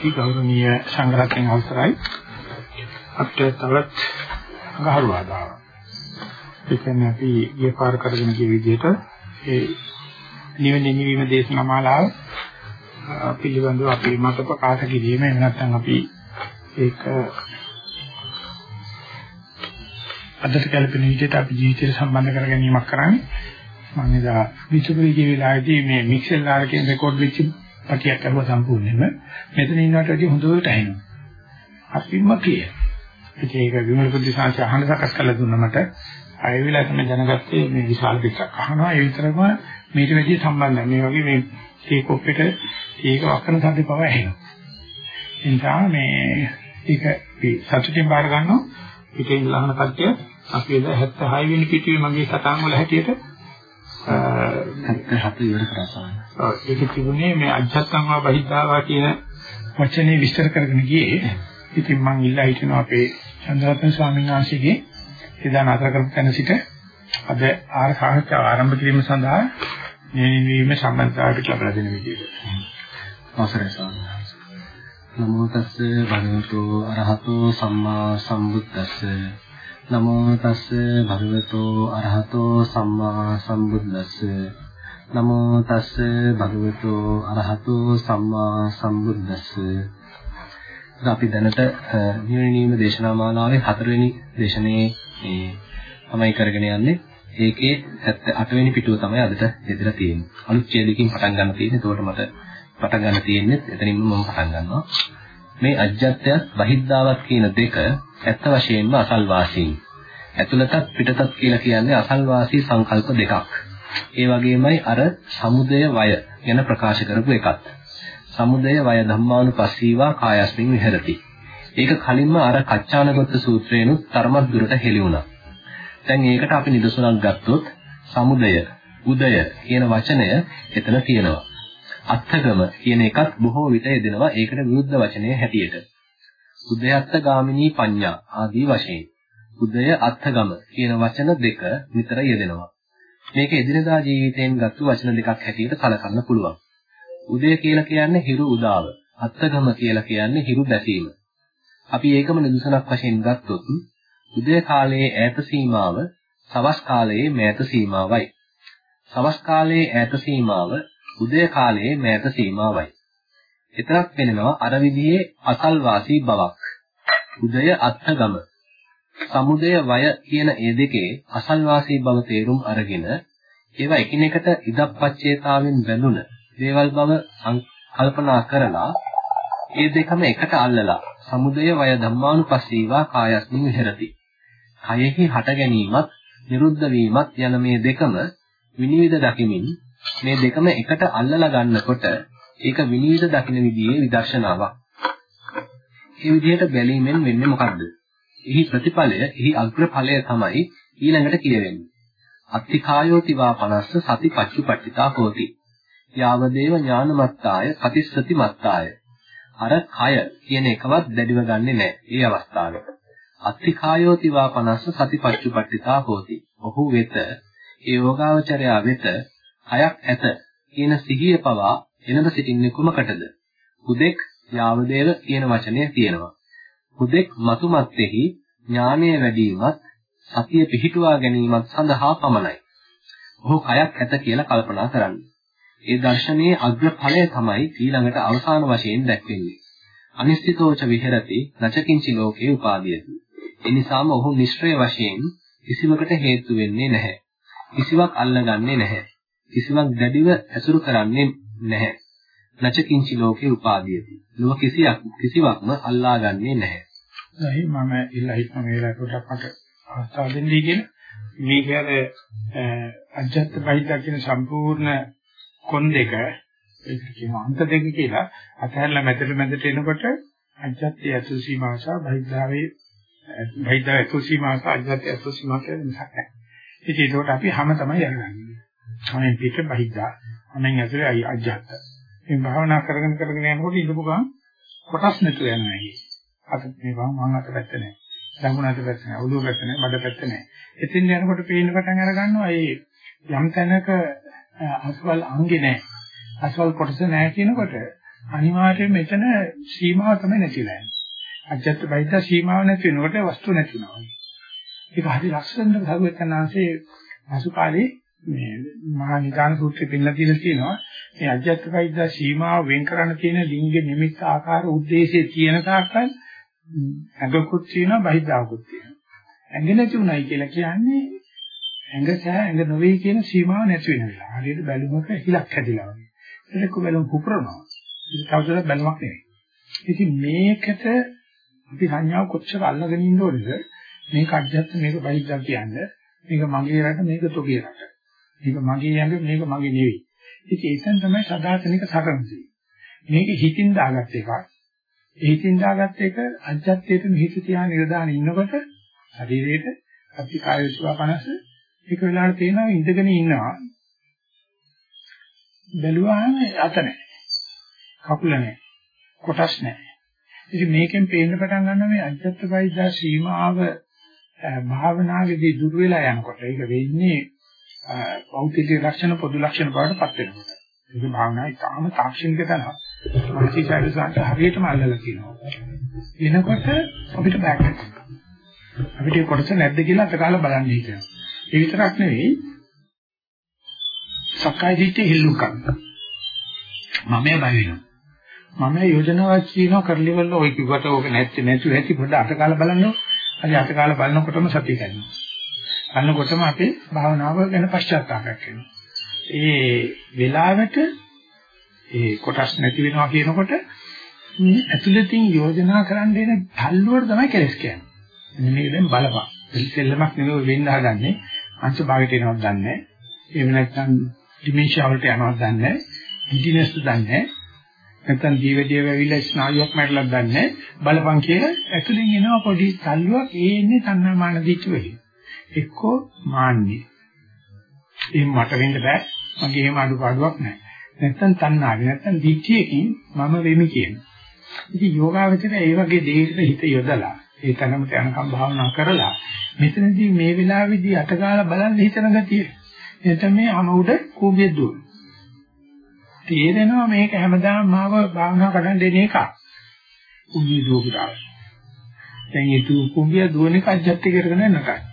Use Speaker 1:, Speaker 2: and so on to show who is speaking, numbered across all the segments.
Speaker 1: ගෞරවනීය සංඝරත්නයන් අවසරයි අපිට තවත් ගහරුවාදාව. ඒ කියන්නේ අපි ගිය පාර කරගෙන ගිය විදිහට ඒ නිවෙන නිවීම දේශනා මාලාව පිළිබඳව අපි මත ප්‍රකාශ කිරීම එහෙම නැත්නම් අපි ඒක අදට කල්පන විදිහට අපි ජීවිතයට සම්බන්ධ කර ගැනීමක් කරන්නේ මම එදා විචුපරි කිය වෙලාවේදී මේ මික්සෙල් ආරකේ රෙකෝඩ් වෙච්ච පටියක් අහුව සම්පූර්ණයෙන්ම මෙතන ඉන්නට වැඩි හොඳට ඇහෙනවා. අපිම කිය. ඒක විමල පුදුසාංශ අහන සකස් කරලා දුන්නා මට. අය වෙලා තමයි දැනගත්තේ මේ විශාල පිටක් අහනවා ඒ විතරම මේට වැඩි සම්බන්ධයි. මේ වගේ මේ ඒ කොප්පෙට ඒක වකන සද්ද පව ඇහෙනවා. ඒ නිසා මේ ඒක අපි සතුටින් බාර ගන්නවා. පිටින් ලහන කට්ටිය අපි එදා 76 වෙනි පිටුවේ මගේ සටහන් වල හැටියට
Speaker 2: 77 ඉවර කරා.
Speaker 1: ඔව් ඒක තිබුණේ මේ අජත්තංවා බහිද්ධාවා කියන වචනේ විස්තර කරගෙන ගියේ. ඉතින් මම ඉල්ලා හිටිනවා අපේ චන්ද්‍රරත්න ස්වාමීන් වහන්සේගේ එදා නතර කරපු තැන සිට අද ආර සාහිත්‍ය ආරම්භ කිරීම සඳහා නිවීම සම්බන්ධතාවයට ලබා දෙන විදිහට.
Speaker 2: අවසරයි ස්වාමීන් වහන්සේ. නමෝ තස්ස භගවතු අරහතෝ සම්මා සම්බුද්දස්ස නමෝ තස්ස භගවතු අරහතෝ සම්මා සම්බුද්දස්ස. නමෝ තස්ස භගවතු අරහතෝ සම්මා සම්බුද්දස්ස. අපි දැනට නිවනීම දේශනා මාලාවේ හතරවෙනි දේශනේ තමයි කරගෙන යන්නේ. ඒකේ 78 වෙනි පිටුව තමයි අදට දෙදලා තියෙන්නේ. අලුත් ඡේදකින් පටන් ගන්න තියෙන්නේ. ඒකට මට පටන් ගන්න තියෙන්නේ එතනින්ම මම පටන් ගන්නවා. මේ අජ්ජත්‍යත් බහිද්ධාවත් කියන දෙක ඇත්ත වශයෙන්ම අසල්වාසීන්. ඇතුළතත් පිටතත් කියලා කියන්නේ අසල්වාසී සංකල්ප දෙකක්. ඒ වගේමයි අර සමුදය වය ගැන ප්‍රකාශ කරපු එකත්. සමුදය වය ධම්මානුපස්සීවා කායස්මින් විහෙරති. ඒක කලින්ම අර කච්චානගත සූත්‍රේනුත් තරමක් දුරට හෙළි වුණා. දැන් ඒකට අපි නිදසුනක් ගත්තොත් සමුදය, උදය කියන වචනය එතන තියෙනවා. අත්ථගම කියන එකත් බොහෝ විට යෙදෙනවා ඒකට විරුද්ධ වචනය හැටියට. උදයත්ත ගාමිනී පඤ්ඤා ආදී වශයෙන්. උදය අත්ථගම කියන වචන දෙක විතර යෙදෙනවා. මේක එදිනදා ජීවිතයෙන් ගත්තු වචන දෙකක් හැටියට කලකන්න පුළුවන්. උදය කියලා කියන්නේ හිරු උදාව. අත්ථගම කියලා කියන්නේ හිරු බැසීම. අපි ඒකම නිදසුනක් වශයෙන් ගත්තොත් උදය කාලයේ ඈත සීමාව සවස් කාලයේ මෑත සීමාවයි. සවස් කාලයේ ඈත සීමාව උදය කාලයේ මෑත සීමාවයි. එතරම් වෙනවා අර විදිහේ අසල්වාසී බවක්. උදය අත්ථගම. සමුදය වය කියන ඒ දෙකේ අසල්වාසී බව තේරුම් අරගෙන ඒවා එකිනෙකට ඉදප්පච්චේතාවෙන් බැඳුන දේවල් බව කල්පනා කරලා ඒ දෙකම එකට අල්ලලා සමුදය වය ධම්මානුපස්සීවා කායස්මින් විහෙරති. කයෙහි හට ගැනීමත් නිරුද්ධ වීමත් යන මේ දෙකම විනිවිද දකිමින් මේ දෙකම එකට අල්ලලා ගන්නකොට ඒක විනිවිද දකින්න විදිහේ විදර්ශනාවක්. මේ විදිහට බැලීමෙන් වෙන්නේ මොකද්ද? එහි ප්‍රතිඵලය, එහි අග්‍රඵලය තමයි ඊළඟට කියවෙන්නේ. අත්තිකායෝති වා 50 සති පච්චුපට්ඨිතා හෝති. යාවදේව ඥානමත්තාය කතිස්සති මත්තාය. අර කය කියන එකවත් දැඩිව ගන්නෙ නැහැ. ඒ අවස්ථාවේ. අත්තිකායෝති වා 50 සති පච්චුපට්ඨිතා හෝති. ඔහු වෙත ඒ යෝගාවචරයා වෙත හයක් ඇත කියන සිහිය පවා එනද සිටින්නේ කුමකටද? හුදෙක් යාවදේව කියන වචනය තියෙනවා. හුදෙක් මතුමත්ෙහි ඥානය වැඩිවීමත් සතිය පිහිටුවා ගැනීමත් සඳහා පමණයි. ඔහු කයක් ඇත කියලා කල්පනා කරන්නේ. ඒ දර්ශනයේ අග්‍රඵලය තමයි ඊළඟට අවසාන වශයෙන් දැක්වෙන්නේ. අනිශ්චිතෝච විහෙරති නචකින්චි ලෝකේ උපාදීයති. ඒ නිසාම ඔහු නිෂ්ක්‍රය වශයෙන් කිසිවකට හේතු වෙන්නේ නැහැ. කිසිවක් අල්ලගන්නේ නැහැ. කිසිවක් දැඩිව ඇසුරු කරන්නේ නැහැ. නචකින්චි ලෝකේ උපාදීයති. ලෝක කිසියක් කිසිවක්ම අල්ලාගන්නේ නැහැ.
Speaker 1: එහි මම ඉල්ලා හිටන මේ වෙලාවට මට අවස්ථාව දෙන්නයි කියන මේ කියන්නේ අජත්ත බහිද්දා කියන සම්පූර්ණ කොන් දෙක ඒක කියන අන්ත දෙක කියලා අතහැරලා මැදට මැදට එනකොට අජත්තේ අසු සීමාව සහ බහිද්දාවේ බහිද්දා අසු සීමාව සහ අජත්තේ අසු සීමාව කියන නිසා නැහැ. ඉතින් ඒකට අපි හැම තමයි යන්නේ. හැමෙන් පිට බහිද්දා හැමෙන් ඇතුලේ අයි අජත්ත. මේ භාවනා කරගෙන කරගෙන යනකොට ඉඳපු ගමන් කොටස් නැතු යනවා අයියේ. අත මේ වම් වම් අත පැත්ත නැහැ. දකුණු අත පැත්ත නැහැ. ඔළුව පැත්ත නැහැ. බඩ පැත්ත නැහැ. එතින් යනකොට පේන්න පටන් අර ගන්නවා ඒ යම් තැනක අස්වල් අංගේ නැහැ. අස්වල් කොටස නැහැ කියනකොට අනිවාර්යයෙන් මෙතන සීමාව තමයි නැතිලා යන්නේ. අජත්ත බයිද්ද සීමාව නැති වෙනකොට වස්තු නැති වෙනවා. ඒක හරි ලස්සනට සරුවෙතනාංශයේ පසු කාලේ මේ මහා නිදාන සූත්‍රෙ පෙන්නලා තියෙන තියෙනවා මේ අධ්‍යාත්මිකයිද සීමාව වෙන් කරන්න තියෙන ලිංග නිමිත් ආකාර ಉದ್ದೇಶයේ තියෙන තාක්කල් ඇඟකුත් තියෙනවා බහිද්ධාකුත් තියෙනවා ඇඟ නැති උනායි කියලා කියන්නේ ඇඟ සහ ඇඟ නොවේ කියන සීමාව නැති වෙන වෙලාව. හරියට බැලුමක හිලක් හැදිලා වගේ. ඒක බැලුම් කුපරනවා. ඒක කවදාවත් බැලුමක් නෙවෙයි. ඉතින් මේකට අපි සංඥාව කොච්චර අල්ලගෙන ඉන්න ඕනේද? මේක අධ්‍යාත්ම මේක බහිද්ධා කියන්නේ. මේක මගේ රට මේක තොගේ රට. මේක මගේ ඇඟ මේක මගේ නෙවෙයි. ඉතින් ඒකෙන් තමයි සදාතනික සටන මේක හිතින් දාගත් එකක්. ඒ හිතින් දාගත් එක අධ්‍යාත්මයට මිහිත තියා නිරදාන ඉන්නකොට ශරීරයට අපි කාය විශ්වා 50 ඒක වෙලාවට තේනවා ඉඳගෙන ඉන්නවා. බැලුවාම අත නැහැ. කකුල නැහැ. කොටස් නැහැ. ඉතින් මේකෙන් පේන්න පටන් ගන්නවා මේ අජත්ත වෛද්‍ය සීමාව භාවනාවේදී දුර වෙලා යනකොට ඒක වෙන්නේ භෞතික ලක්ෂණ පොදු ලක්ෂණ බවට පත් වෙනකොට. ඒක භාවනාවේ තාම තාක්ෂණික තැනක්. මානසික ශරීරසාන්ත හරියටම අල්ලලා කියනවා. එනකොට අපිට බෑක් අපිට කොටස නැද්ද කියලා අතකාලා බලන්න හිතෙනවා. ඒ විතරක් නෙවෙයි සක්කාය දිට්ඨිය හිල්ලු කරනවා. මම බය වෙනවා. මම යෝජනාවක් කියනවා කරලිවල ඔය කිව්වට ඕක නැති නැතු ඇති පොඩ්ඩ අතකාලා බලන්න. අද අතකාලා බලනකොටම සතිය ගන්නවා. බලනකොටම අපේ භාවනාව ගැන පශ්චාත්තාපයක් වෙනවා. ඒ වෙලාවට ඒ කොටස් නැති වෙනවා කියනකොට මේ ඇතුළතින් යෝජනා කරන්න දෙන තල්ලුවට තමයි කෙලස් කියන්නේ. මේක දැන් බලපන්. සෙල්ලමක් නෙවෙයි වෙන්න හදන්නේ. අංශ භාගයට එනවද දන්නේ නැහැ. එහෙම නැත්නම් ඩිමෙන්ෂියා වලට යනවද දන්නේ නැහැ. ගිඩිනස්ද දන්නේ නැහැ. නැත්නම් ජීවිතය වෙවිලා ස්නායුවක් මැරලා දන්නේ නැහැ. බලපං කියලා ඇතුලෙන් එනවා පොඩි තල්ලුවක් ඒ එන්නේ තණ්හා මාන දිච්ච වෙයි. එක්කෝ මාන්නේ. එහෙම මට වෙන්න බෑ. මගේ එහෙම අඩුපාඩුවක් නැහැ. නැත්නම් තණ්හාවේ නැත්නම් දිච්චියකින් මම වෙමි කියන. ඉතින් යෝගාවචරය ඒ වගේ දෙයකට හිත යොදලා ඒ තැනකට යනකම් භාවනා කරලා මෙතනදී මේ වෙලාවේදී අතගාලා බලන්න හිතන ගතිය. එතන මේ අම උඩ කූඹිය දුවන. තේරෙනවා මේක හැමදාම මාව භාවනා කරන්න දෙන එකක්. කූඹිය දුවපුරා. දැන් ඒ කූඹිය දුවන එක අජත්ත කරගෙන නැකයි.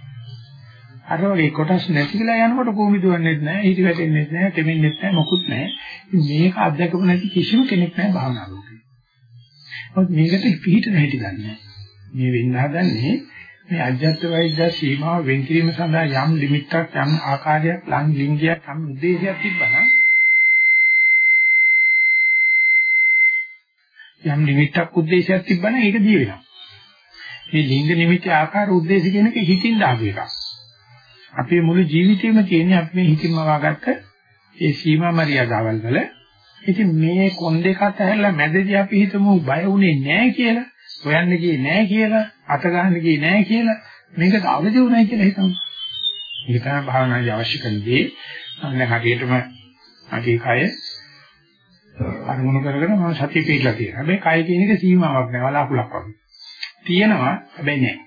Speaker 1: අර වගේ කොටස් නැති කියලා යනකොට කූඹි දුවන්නේ නැහැ, හිත වැටෙන්නේ නැහැ, තෙමෙන්නේ නැහැ, මොකුත් නැහැ. මේක අත්දැකපු නැති කිසිම කෙනෙක් නැහැ භාවනා ලෝකේ. මොකද මේකට පිළිහිට නැහැටි දන්නේ මේ වෙන්න හදන්නේ මේ අජත්ත වෛද්‍ය සීමාව වෙන් කිරීම සඳහා යම් ලිමිට් එකක් යම් ආකාරයක් ලං ලිංගයක් යම් උද්දේශයක් තිබ්බනම් යම් ලිමිට් එකක් උද්දේශයක් තිබ්බනම් ඒක දී වෙනවා. මේ ලිංග නිමිති ආකාර උද්දේශ කියන එක හිතින් දාපු එකක්. අපේ මුළු ජීවිතේම තියෙන්නේ අපි මේ හිතින්ම වාගත්ත ඒ සීමා මරියාදාවල් වල. ඉතින් මේ කොන් දෙක අතහැරලා මැදදී අපි හිතමු බය වුණේ නැහැ කියලා. හොයන්න ගියේ නැහැ කියලා, අත ගන්න ගියේ නැහැ කියලා මේකට අවදි වුණයි කියලා හිතමු. ඒක තමයි භාවනාවේ අවශ්‍ය කරන දේ. අන්න හරියටම අගේ කය අරමුණු කරගෙන මම සතිය පිටලා තියෙනවා. හැබැයි කය කියන එක සීමාවක් නෑ වලාකුලක් වගේ. තියෙනවා හැබැයි නෑ.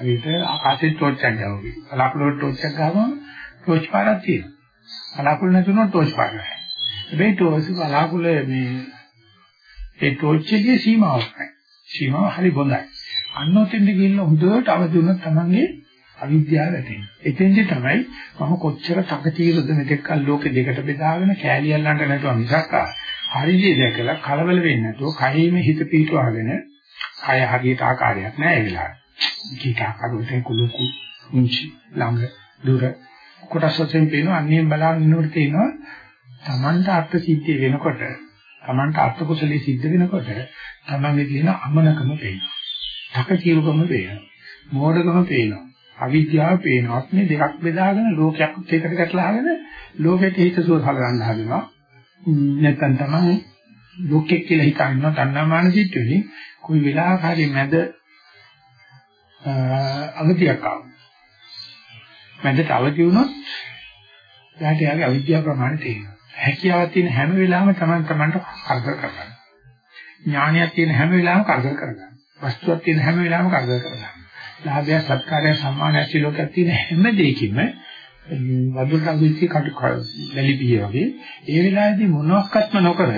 Speaker 1: හරියට ආකාශයේ ටෝච් එකක් ගාවගේ. වලාකුලට ටෝච් එකක් ගාවම ටෝච් පාරක් තියෙනවා. වලාකුල නැතුනොත් ටෝච් පාර නැහැ. හැබැයි ටෝච් වලාකුල මේ ඒ ටෝච් එකේ සීමාවක් නැහැ. සීමාව හරි බොඳයි. අන්නොතෙන්ද ගිහිල්ලා හොඳට අවදි වුණොත් තමන්ගේ අවිද්‍යාව ඇතිවෙනවා. එතෙන්දි තමයි මම කොච්චර තකතිරද මෙතෙක් කල් ලෝකෙ දෙකට බෙදාගෙන කෑලි අල්ලන්න නැතුව මිසක් හරියට දැකලා කලබල වෙන්නේ නැතුව කයෙම හිත පිටවගෙන කය හරියට ආකාරයක් නැහැ ඒ වෙලාවට. කීක ආකාරයෙන් කුලුකු මුංචි ළඟ දුර කොටස් වශයෙන් පේනවා අන්‍යයෙන් බලාගෙන ඉන්නකොට තේනවා Tamanta අර්ථ සිද්ධිය වෙනකොට Tamanta අර්ථ කුසලයේ සිද්ධ වෙනකොට තමන්ගේ තියෙන අමනකම පේනවා. තකතිරුකම පේනවා. මෝඩකම පේනවා. අවිද්‍යාව පේනවා. මේ දෙකක් බෙදාගෙන ලෝකයක් එකට ගැටලාගෙන ලෝකෙට හිත සුව හලගන්න හදනවා. නැත්නම් තමයි ලෝකෙක් කියලා හිතනවා තණ්හාමාන සිත්තුනේ કોઈ වෙලාවක හරි මැද අවධියක් ආවා. මැදට අවදි වුණොත් එයාට යාගේ අවිද්‍යාව ප්‍රමාණය තේරෙනවා. හැකියාවක් තියෙන හැම වෙලාවෙම Taman Tamanට කරදර කරගන්න. ඥානයක් තියෙන හැම වෙලාවෙම කරදර කරගන්න. වස්තුවක් තියෙන හැම වෙලාවෙම කරදර කරගන්න. ලාභය, සත්කාරය, සම්මානය සිලෝකයක් තියෙන හැම දෙයකින්ම වදුර අගිච්චි කටු වැලිපිය වගේ ඒ වෙලාවේදී මොනවත්ක්ම නොකර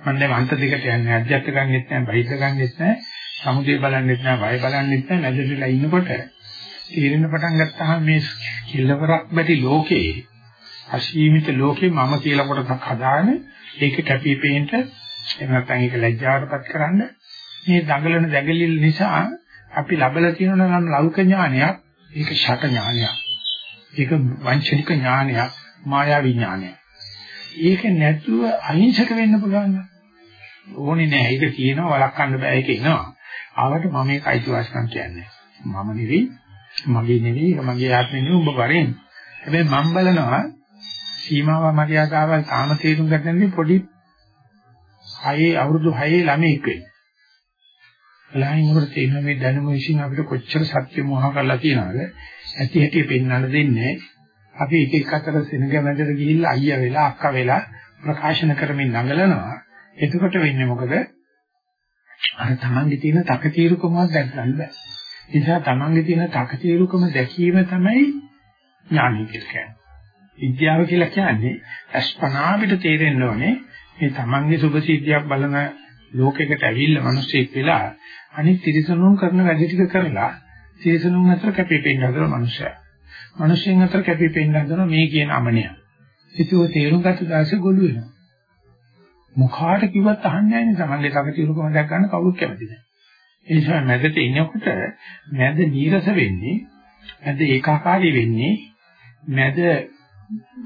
Speaker 1: මම දැන් අන්ත දෙකට යන්නේ අධ්‍යාත්ම ගන්නෙත් නැහැ බහිද්ද ගන්නෙත් නැහැ සමුදේ බලන්නෙත් නැහැ වය බලන්නෙත් නැහැ නැදෙලා ඉන්නකොට තීරණ පටන් ගත්තාම මේ කිල්ලවරක් බැටි ලෝකේ අසීමිත ලෝකේ මම කියලා කොටසක් හදාගෙන ඒක කැපිපේන්න එහෙම නැත්නම් ඒක ලැජ්ජාවටපත් කරන්න මේ දඟලන දැඟලිල් නිසා අපි ලබලා තියෙන නම් ලෞකික ඥානයක් ඒක ෂට ඥානයක්. ඒක වංචනික ඥානයක් මායා විඥානයක්. ඒක නැතුව අහිංසක වෙන්න පුළුවන් ඕනේ නෑ. ඒක කියනවා වළක්වන්න බෑ. ඒක එනවා. ආවට මම මේක අයිතිවාසිකම් කියන්නේ මම නෙවෙයි මගේ නෙවෙයි ඒක මගේ ආත්මෙ නෙවෙයි උඹ වරෙන් හැබැයි මම බලනවා සීමාව මර්යාදාවල් තාම තේරුම් ගන්න නැති පොඩි හයේ අවුරුදු 6 ළමෙක් වෙයි. ළායිනකට තේරෙන මේ දැනුම විශ්ින් අපිට කොච්චර සත්‍ය මොහ කරලා තියනවද? ඇති හැටි පෙන්වන්න දෙන්නේ. අපි එක එක අතර සෙනග මැදට ගිහිල්ලා අයියා වෙලා අක්කා වෙලා ප්‍රකාශන කරමින් නඟලනවා. එතකොට වෙන්නේ මොකද? අර තමන්ගේ තියෙන තකතිරුකමක් දැක් ගන්න බෑ. ඒ නිසා තමන්ගේ තියෙන තකතිරුකම දැකීම තමයි ඥානය කියලා කියන්නේ. විද්‍යාව කියලා කියන්නේ අස්පනා පිට තේරෙන්න ඕනේ මේ තමන්ගේ සුභ සිද්ධියක් බලන ලෝකයකට ඇවිල්ලා මිනිස්සෙක් වෙලා අනිත් තිරසනුන් කරන වැඩ ටික කරලා තිරසනුන් අතර කැපිපෙන්න හදන මනුස්සයා. මිනිස්සුන් අතර කැපිපෙන්න හදන මේ කියන අමනිය. ඒක තේරුම් ගත්ත දාසේ ගොළු වෙනවා. මොකාට කිව්වත් අහන්නේ නැහැ නේ තමන්ගේ තකතිරුකම දැක් ගන්න කවුරුත් කැමති නැහැ. ඒ නිසා මැදට ඉනකොට මැද නීරස වෙන්නේ මැද ඒකාකාරී වෙන්නේ මැද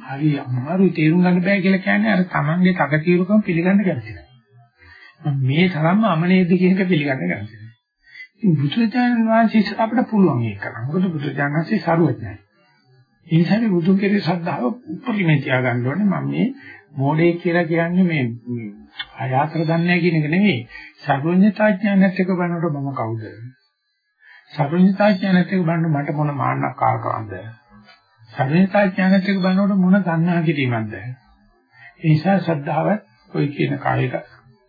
Speaker 1: හරි අමාරුයි තේරුම් ගන්න බෑ කියලා කියන්නේ අර තමන්ගේ තකතිරුකම පිළිගන්න කැමති නැහැ. මේ තරම්ම අමනේද කියන එක පිළිගන්න කැමති නැහැ. ඉතින් බුදුරජාණන් වහන්සේ අපිට පුළුවන් ඒක කරන්න. මොකද බුදුරජාණන් වහන්සේ සරුවත් නැහැ. ඒ නිසා බුදුන් කෙරේ ශ්‍රද්ධාව උපරිමයෙන් තියාගන්න ඕනේ. මම මේ මෝඩේ කියලා කියන්නේ මේ ආයාතර දන්නේ කියන එක නෙවෙයි. සර්වඥතා ඥානත් එක්ක බලනකොට මම කවුද? සර්වඥතා ඥානත් එක්ක බලනකොට මට මොන මාන්නක් ආකවන්ද? සර්වඥතා ඥානත් එක්ක බලනකොට මොන ගන්නා කිරීමක්ද? ඒ නිසා ශ්‍රද්ධාවත් ඔය කියන කායක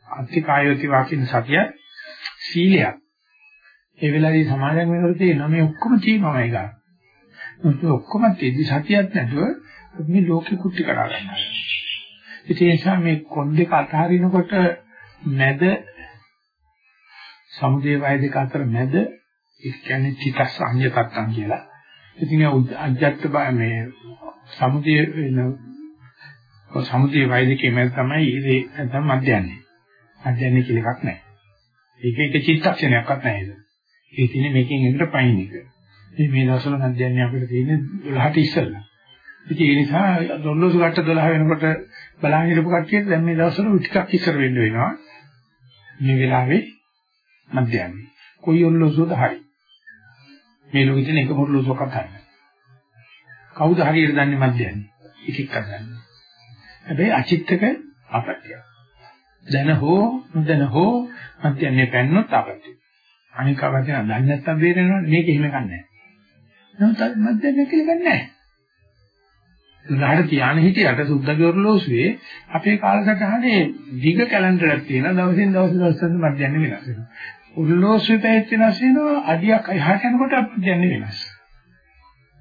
Speaker 1: අත්ති කායෝති වාකින සතිය සීලයක්. ඒ වෙලාවේ සමාදන් වෙනකොට තියෙනවා මේ ඔක්කොම තියෙනවා ඒක. මොකද ඔක්කොම තියෙදි සතියක් නැතුව මේ ලෝකෙ කුටි කරා ගන්නවා. ඒ නිසා මේ කොන් දෙක අතහරිනකොට මැද සමුදේ වය දෙක අතර මැද ඒ කියන්නේ තිතස් අඤ්‍ය තත්තන් කියලා. ඉතින් අජ්ජත් මේ සමුදේ වෙන සමුදේ වය දෙකේ මැද තමයි ඉතින් නැත්නම් මධ්‍යන්නේ. මධ්‍යන්නේ කියලා එකක් නැහැ. ඒක එක චිත්තක්ෂණයක්වත් නැහැ ඒක. ඒ තියෙන්නේ මේකෙන් එකට පයින් එක. මේ මේ දවස්වල මධ්‍යන්නේ අපිට තියෙන්නේ 12ට ඉස්සෙල්ලා. ඉතින් ඒ නිසා 12 කට 12 වෙනකොට බලන් හිටපු කට්ටියට දැන් මේ දවස්වල ටිකක් ඉස්සර වෙන්න වෙනවා. මේ වෙලාවේ මධ්‍යන්නේ. කොයි ඔල්ලෝසුවද හරි. මේ ලෝකෙ තියෙන එක මොරලෝසුවක්වත් හරි. කවුද හරියට දන්නේ මධ්‍යන්නේ? එක එකක් දන්නේ. හැබැයි අචිත්තක අපත්‍ය. දැන හෝ නොදැන හෝ මධ්‍යන්නේ පැන්නොත් අපත්‍ය. අනික අවශ්‍ය නැහැ. දන්නේ නැත්තම් බේරෙනවනේ මේක එහෙම ගන්නෑ. නමුත් මධ්‍යන්නේ කියලා ගන්නෑ. උදාහරණ තියාන හිටියට සුද්ධගේ ඔරලෝසුවේ අපේ කාලසටහනේ දිග කැලෙන්ඩරයක් තියෙනවා දවසින් දවස දවසෙන් මධ්‍යන්නේ වෙනස් වෙනවා. ඔරලෝසුවේ පැයත් වෙනස් වෙනවා අඩියක් එහාට යනකොට මධ්‍යන්නේ වෙනස්.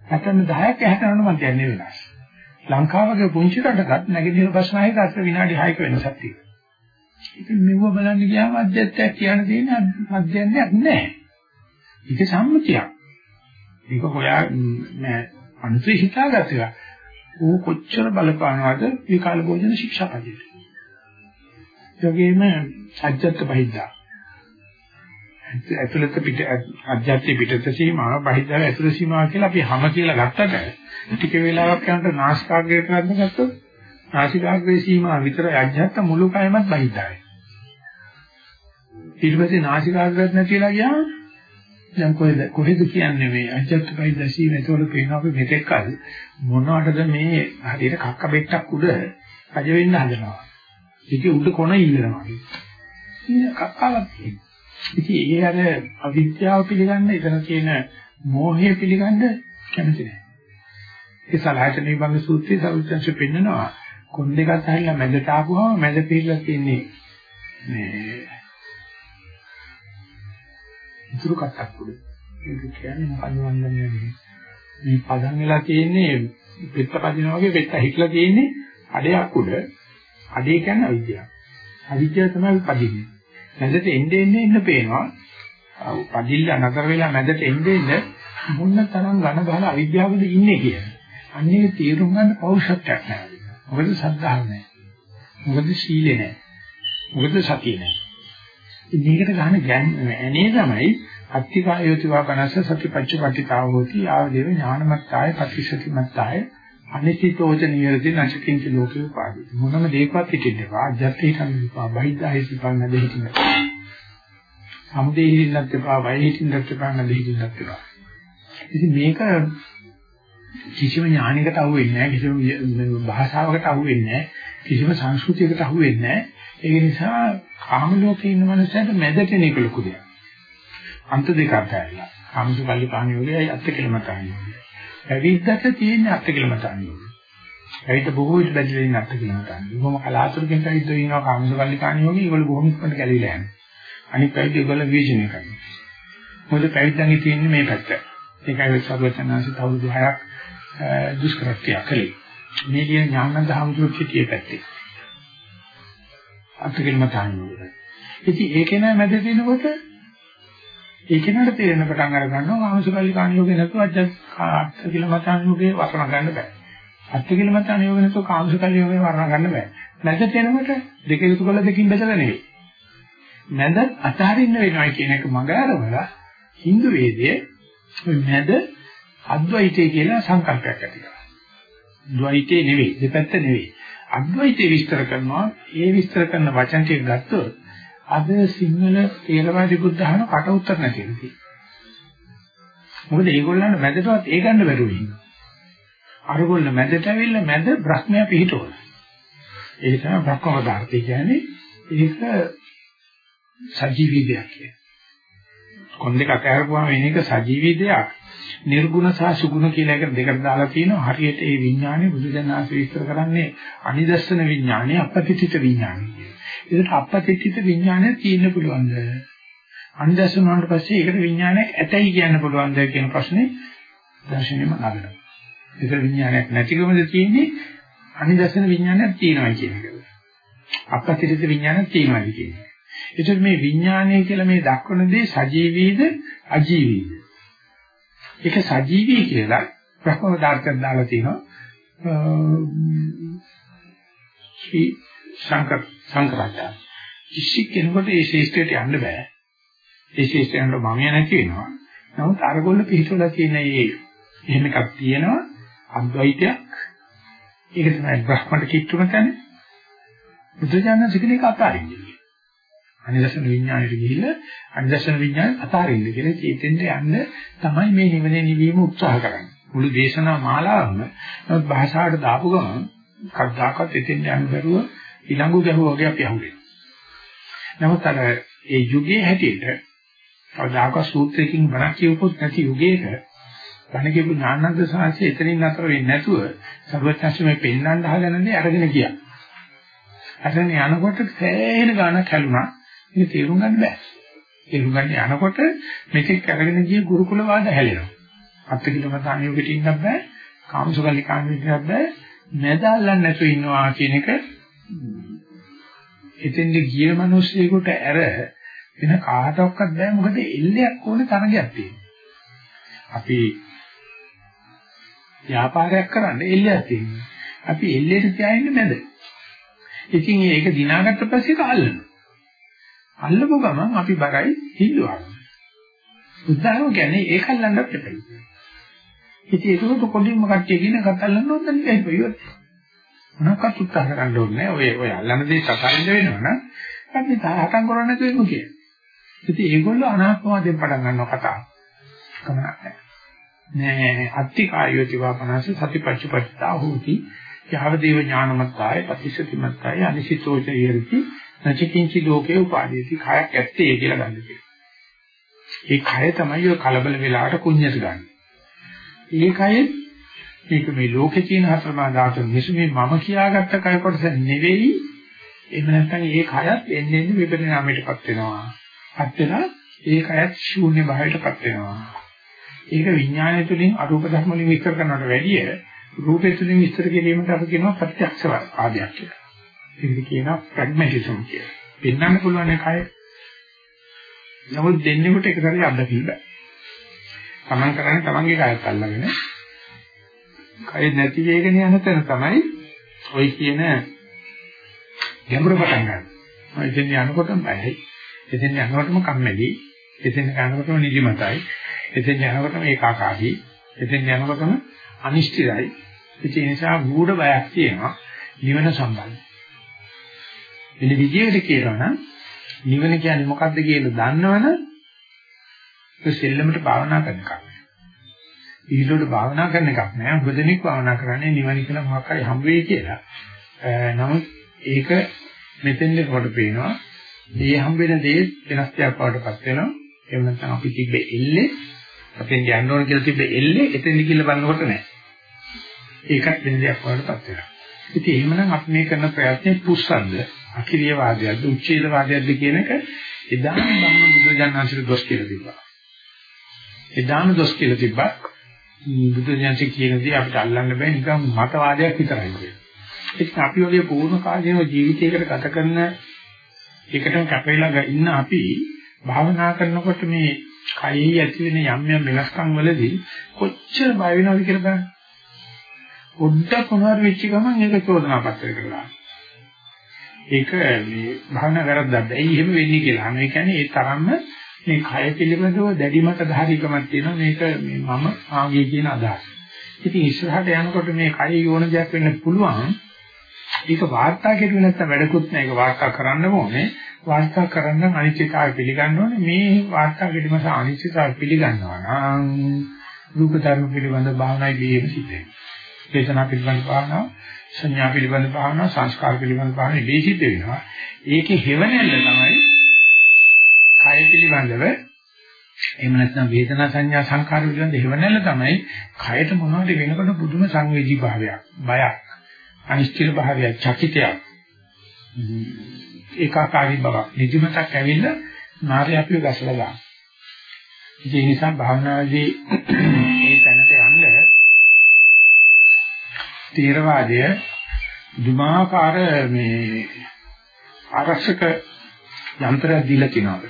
Speaker 1: නැත්නම් 10ක් එහාට යනකොට මධ්‍යන්නේ වෙනස්. ලංකාවගේ පුංචි රටකට නැගෙනහිර ප්‍රශ්නායක අතර විනාඩි 6ක වෙනසක් තියෙනවා. ඉතින් මෙව බලන්න ගියාම අධ්‍යත්‍යයක් කියන්න තියෙන අධ්‍යයනයක් නැහැ. ඒක සම්මුතියක්. ඒක හොයා නෑ අනුසි හිතාගත්තා. ඌ කොච්චර බලපානවද විකාල භෝජන ශික්ෂාපදයට. ඒ වගේම අජ්ජත් බහිද්දා. ඇතුළත පිට අජ්ජත් පිටත සීමාව බහිද්දා ඇතුළත සීමාව කියලා අපි හැම කියලා ගත්තට ටික වෙලාවක් යනකොට නාස්කාග්‍රය කරන්න ගත්තොත් නාසිකාග්‍රේ සීමාව විතරයි අජ්ජත් මුළු කයමත් බහිද්දායි. ඊට පස්සේ නාසිකාග්‍රයත් නැතිලා ගියාම දැන් කොහෙද කොහෙද කියන්නේ මේ අජත්ත පයිදසී නේතොල පේන අපි මෙතෙක් කල මොනවටද මේ හරියට කක්ක බෙට්ටක් උඩ රජ වෙන්න හදනවා. ඒකේ උඩ කොන ඉල්ලනවා. ඉතින් කක්කාවක් තියෙනවා. ඉතින් ඒ අර අවිද්‍යාව පිළිගන්න එතන තියෙන මෝහය පිළිගන්න කැමති නැහැ. ඒ සලහයට නිබංග සූත්‍රයේ සරුවචන්ෂ පෙන්නනවා කොන් දෙකත් ඇහිලා මැදට ආපුවම මැද පිළිලා තියෙන්නේ මේ ඉතුරු කටක් උඩ. ඒක කියන්නේ මොකද වන්දනය මේ පදන් වෙලා තියෙන්නේ පෙත්ත පදිනා වගේ පෙත්ත හිටලා තියෙන්නේ අඩයක් උඩ. අඩේ කියන්නේ අවිද්‍යාව. අවිද්‍යාව තමයි පදින්නේ. මැදට එන්නේ එන්නේ එන්න පේනවා. පදිල්ල නතර වෙලා මැදට එන්නේ එන්න මොන තරම් ඝන බහල අවිද්‍යාවද ඉන්නේ කියලා. අන්නේ තීරුම් ගන්න පෞරුෂත්වයක් නැහැ. මොකද සද්ධාව නැහැ. මොකද සීලෙ නැහැ. මොකද සතිය නැහැ. මේකට ගන්න ගැන්නේ ඇනේ තමයි අත්තිකායෝතිවා බනස සතිපච්චපටිතාව හොති ආවදේව ඥානමත්තාය පටිසතිමත්තාය අනිසිතෝච නියරති නැචකින්ච ලෝකේ උපාදී මොනම දෙයක්වත් හිතෙන්න එපා. අජත්ත හිතන්න එපා. බහිද්දාහි සිතන්න නැද හිතන්න සමුදේ හිතින්නත් එපා. වය හිතින්නත් එපා. නැද හිතින්නත් එපා. ඉතින් මේක කිසිම ඥානයකට අහු වෙන්නේ නැහැ. කිසිම භාෂාවකට අහු වෙන්නේ නැහැ. කිසිම සංස්කෘතියකට අහු වෙන්නේ නැහැ. ඒ නිසා කාම ලෝකේ ඉන්න මනුස්සයට මැදට එන එක ලොකු දෙයක් අන්ත දෙකක් ඇවිල්ලා කාමසු කල්ලි පාණි යෝගයයි අත්ති කියලා මතන්නේ පැවිද්දට තියෙන අත්කලමතානිය. පැවිද්ද බොහෝ විට බැඳලා ඉන්න අත්කලමතානිය. බොහොම කලාතුරකින් පැවිද්ද වෙනවා කාමසුකල්ලිකාණී වගේ ඒගොල්ලෝ බොහොම ඉක්මනට ගැලවිලා යනවා. අනිත් පැවිද්ද ඒගොල්ලෝ විශ්ිනේ කරනවා. මොකද පැවිද්දන්ගේ තියෙන්නේ මේ පැත්ත. ඒකයි සර්වචනාංශ අවුරුදු 6ක් දුෂ්කරත්‍ය කළේ. මේ කියන ඥානන්ද හමුදුරුවෝ සිටියේ පැත්තේ. අත්කලමතානිය. ඉතින් ඒකේ නෑ මැද දෙනකොට ඒ කෙනාට තේරෙන පටන් අර ගන්නවා ආමසකල්ලි කාණියෝගේ නැතුව අත්ත කියලා මතාන යෝගේ වර්ණ ගන්න බෑ. අත්ත කියලා මතාන යෝගේ නැතුව කාමසකල්ලි යෝගේ වර්ණ ගන්න බෑ. නැද තේනකොට දෙක යුතු කළ දෙකින් බෙදලා නෙවෙයි. නැද අතහරින්න වෙනවා කියන එක මග අරවලා Hindu වේදයේ නැද අද්වෛතය කියලා සංකල්පයක් ඇති කරා. ද්වෛතේ නෙවෙයි, දෙපැත්ත නෙවෙයි. අද්වෛතේ විස්තර කරනවා, ඒ විස්තර කරන වචන ටික ගත්තොත් අද සිංහල තේරවාදී බුද්ධහන කට උත්තර නැති වෙනවා. මොකද ඒගොල්ලන්ට මැදටවත් ඒ ගන්න බැරුව ඉන්නවා. අරගොල්ල මැදට ඇවිල්ලා මැද බ්‍රහ්මයා පිහිටවන. ඒක තමයි බ්‍රහ්මවදාර්ථය කියන්නේ. ඒක සජීවී දෙයක් කියන්නේ. කොන් දෙක අතහැරපුවාම එන එක සජීවී දෙයක්. නිර්ගුණ සහ සුගුණ කියලා එක දෙකට දාලා තියෙනවා. හරියට ඒ විඥානේ බුදුදහම විස්තර කරන්නේ අනිදස්සන විඥානේ අපපතිත විඥානේ. ඒකට අපපතිත්‍ිත විඥානය තියෙන්න පුළුවන්ද? අනිදර්ශන වුණාට පස්සේ ඒකට විඥානයක් ඇතයි කියන්න පුළුවන්ද කියන ප්‍රශ්නේ දර්ශනෙම නගනවා. ඒක විඥානයක් නැතිකමද තියෙන්නේ අනිදර්ශන විඥානයක් තියෙනවා කියන එක. අපපතිත්‍ිත විඥානයක් තියෙනවා කියන එක. ඒකට මේ විඥානය කියලා මේ දක්වන දේ සජීවීද අජීවීද? ඒක සජීවී කියලා ප්‍රකෘත දාර්ථයක් දාලා තියෙනවා. ශ්‍රී ශංකර සංකරාචාර්ය. කිසි කෙනෙකුට ඒ ශේෂ්ත්‍රයට යන්න බෑ. ඒ ශේෂ්ත්‍රයට මම නැති වෙනවා. නමුත් අරගොල්ල පිළිසොලා තියෙන මේ එහෙම එකක් තියෙනවා අද්වෛතයක්. ඒක තමයි බ්‍රහ්මට කිට්ටුම තැන. බුදුජානක සිකලේක අතාරින්නේ. අනිදර්ශන විඥාණයට ගිහිල්ලා අනිදර්ශන විඥාණය අතාරින්න කියලා චේතෙන්ට යන්න තමයි මේ නිවනේ නිවීම උත්සාහ කරන්නේ. මුළු දේශනා මාලාවම භාෂාවට දාපු ගමන් කද්දාකත් එතෙන් යන්න බැරුව ඊළඟු ගැහුවා වගේ අපි අහුවෙනවා. නමුත් අර ඒ යුගයේ හැටියට කවදාක සූත්‍රයකින් බණක් කියවපොත් නැති යුගයක බණ කියපු ඥානන්ද සාංශය එතනින් නතර වෙන්නේ නැතුව සර්වඥාශ්‍රමේ පෙන්වන්න හදනනේ අරගෙන ගියා. අරගෙන යනකොට සෑහෙන ගාණක් හැලුණා. ඒක තේරුම් ගන්න බෑ. තේරුම් ගන්න යනකොට මෙතෙක් අරගෙන ගිය ගුරුකුල වාද හැලෙනවා. අත්තිකිලම සානියුගෙට ඉන්නත් බෑ. කාමසුකල්ලිකාන් විදිහට බෑ. නැදල්ලන් නැතුව ඉන්නවා කියන එක එතෙන්ද ගිය මිනිස්සෙකුට ඇර වෙන කාටවත් බෑ මොකද එල්ලයක් ඕනේ තරගයක් තියෙනවා. අපි ව්‍යාපාරයක් කරන්න එල්ලයක් තියෙනවා. අපි එල්ලේට තියාගෙන මැද. ඉතින් ඒක දිනාගත්ත පස්සේ ඒක අල්ලනවා. අල්ලපු ගමන් අපි බරයි හිල්ලුවා. උදාහරණ කියන්නේ ඒක අල්ලන්නත් එපයි. ඉතින් ඒකකට කොටින්ම කට්ටිය කියන කතල්ලන්න ඕන නැහැ ඉතින් මොනක්වත් උත්සාහ කරන්න ඕනේ නැහැ. ඔය ඔය අල්ලන දේ සතරින්ද වෙනවනම් අපි තාහටම් කරන්නේ නැතුව ඉමු කියන. ඉතින් ඒගොල්ලෝ අනාත්මවාදයෙන් පටන් ගන්නවා කතාව. කමක් නැහැ. නෑ අත්ති කායෝති වාපනස සතිපච්චපට්ඨා හෝති. යහවදේව ඥානමත්තාය පතිසතිමත්තාය අනිසිතෝච යර්ති නචකින්චි ලෝකේ උපාදීති කයක් ඇත්තේ කියලා ගන්න කියනවා. ඒ කය තමයි ඔය කලබල වෙලාවට කුඤ්ඤට ගන්න. ඒ කයේ මේක මේ ලෝකේ තියෙන හතරමා ධාතු මිස මේ මම කියාගත්ත කය කොටස නෙවෙයි එහෙම නැත්නම් ඒ කයත් එන්නේ එන්නේ විපරිණාමයටපත් වෙනවා. පත් වෙලා ඒ කයත් ශූන්‍ය භාවයටපත් වෙනවා. ඒක විඥානය තුළින් අරූප ධර්ම වලින් විස්තර කරනවට වැඩිය රූපය තුළින් විස්තර කිරීමට අපි කියනවා ප්‍රත්‍යක්ෂ ආදියක් කියලා. ඒකට කියනවා ප්‍රැග්මැටිසම් කියලා. පෙන්වන්න පුළුවන් නේ කය. නමුත් දෙන්නෙකුට එක සැරේ අත්දකින්න බෑ. තමන් කරන්නේ තමන්ගේ කයත් අල්ලගෙන කය නැති වේගන යන තැන තමයි ওই කියන ගැඹුර පටන් ගන්න. මම ඉතින් යනකොටම බයයි. ඉතින් යනකොටම කම්මැලි. ඉතින් යනකොටම නිදිමතයි. ඉතින් යනකොටම ඒකාකාරී. ඉතින් යනකොටම අනිශ්චිතයි. ඒ නිසා ගුඪ බයක් තියෙනවා නිවන සම්බන්ධ. වෙන විදිහකට කියනවා නම් නිවන කියන්නේ මොකක්ද කියලා දන්නවනම් ඒ සෙල්ලමට භාවනා කරන එකක්. ඊළඟට භාවනා කරන එකක් නෑ. උපදෙනෙක් භාවනා කරන්නේ නිවන කියලා මොකක් හරි හම්බ වෙයි කියලා. නමුත් ඒක මෙතෙන්ද කොට පේනවා. මේ හම්බ වෙන දේ වෙනස් දෙයක් වඩටපත් වෙනවා. එහෙම නැත්නම් අපි තිබ්බේ එල්ලේ අපෙන් යන්න ඕන කියලා තිබ්බේ එල්ලේ එතෙන්ද කියලා බලනකොට නෑ. ඒකත් වෙන දෙයක් වඩටපත් වෙනවා. ඉතින් එහෙමනම් අපි මේ කරන ප්‍රයත්නේ පුස්සද්ද අකිරිය වාදයක්ද උච්ඡේද වාදයක්ද කියන එක එදාම බමුණු බුදුජානනාංශික දොස් කියලා තිබ්බා. එදාම දොස් කියලා තිබ්බා. බුදුජානනාංශික කියන දේ අපිට අල්ලන්න බෑ නිකන් මතවාදයක් විතරයි කියලා. ඒක අපි වගේ පූර්ණ කාලීන ජීවිතයකට ගත කරන එකටම කැපෙලා ඉන්න අපි භාවනා කරනකොට මේ කයෙහි ඇති වෙන යම් යම් වෙනස්කම් වලදී කොච්චර බය වෙනවද කියලා බලන්න. පොඩ්ඩක් මොනවාරි වෙච්ච ගමන් ඒක චෝදනා පත්‍රයකට දාන්න. ඒක මේ භාවනා වැරද්දක්ද? ඇයි එහෙම වෙන්නේ කියලා. අනේ කියන්නේ ඒ තරම්ම මේ කය පිළිබඳව දැඩි මත ධාරිකමක් තියෙනවා. මේක මේ මම ආගේ කියන අදහස. ඉතින් ඉස්සරහට යනකොට මේ කය යෝන දෙයක් වෙන්න පුළුවන්. ඒක වාර්තා කෙරුවේ නැත්නම් වැඩකුත් නෑ. ඒක වාර්තා කරන්න ඕනේ. වාර්තා කරන්න අනිත්‍යතාවය පිළිගන්න ඕනේ. මේ වාර්තා කිරීම සහ අනිත්‍යතාවය පිළිගන්නවා නම් රූප ධර්ම පිළිබඳ භාවනායි බීම සිද්ධ වෙනවා. දේශනා පිළිබඳ භාවනාව සංඥා පිළිබඳ භාවනාව සංස්කාර පිළිබඳ භාවනාව ඉබේ සිද්ධ වෙනවා. ඒකේ හේවණල්ල තමයි කය පිළිබඳව එහෙම නැත්නම් වේදනා සංඥා සංකාර පිළිබඳ හේවණල්ල තමයි කයට මොනවද වෙනකොට පුදුම සංවේදී භාවයක්, බයක්, අනිශ්චිත භාවයක්, චකිතයක්, ඒකාකාරී බවක්, නිදිමතක් ඇවිල්ලා නාරය අපිව ගැසලා ගන්නවා. ඒ නිසා භාවනාවේදී තේරවාදය දුමාකාර මේ ආරක්ෂක යන්ත්‍රයක් දීලා තිනවා.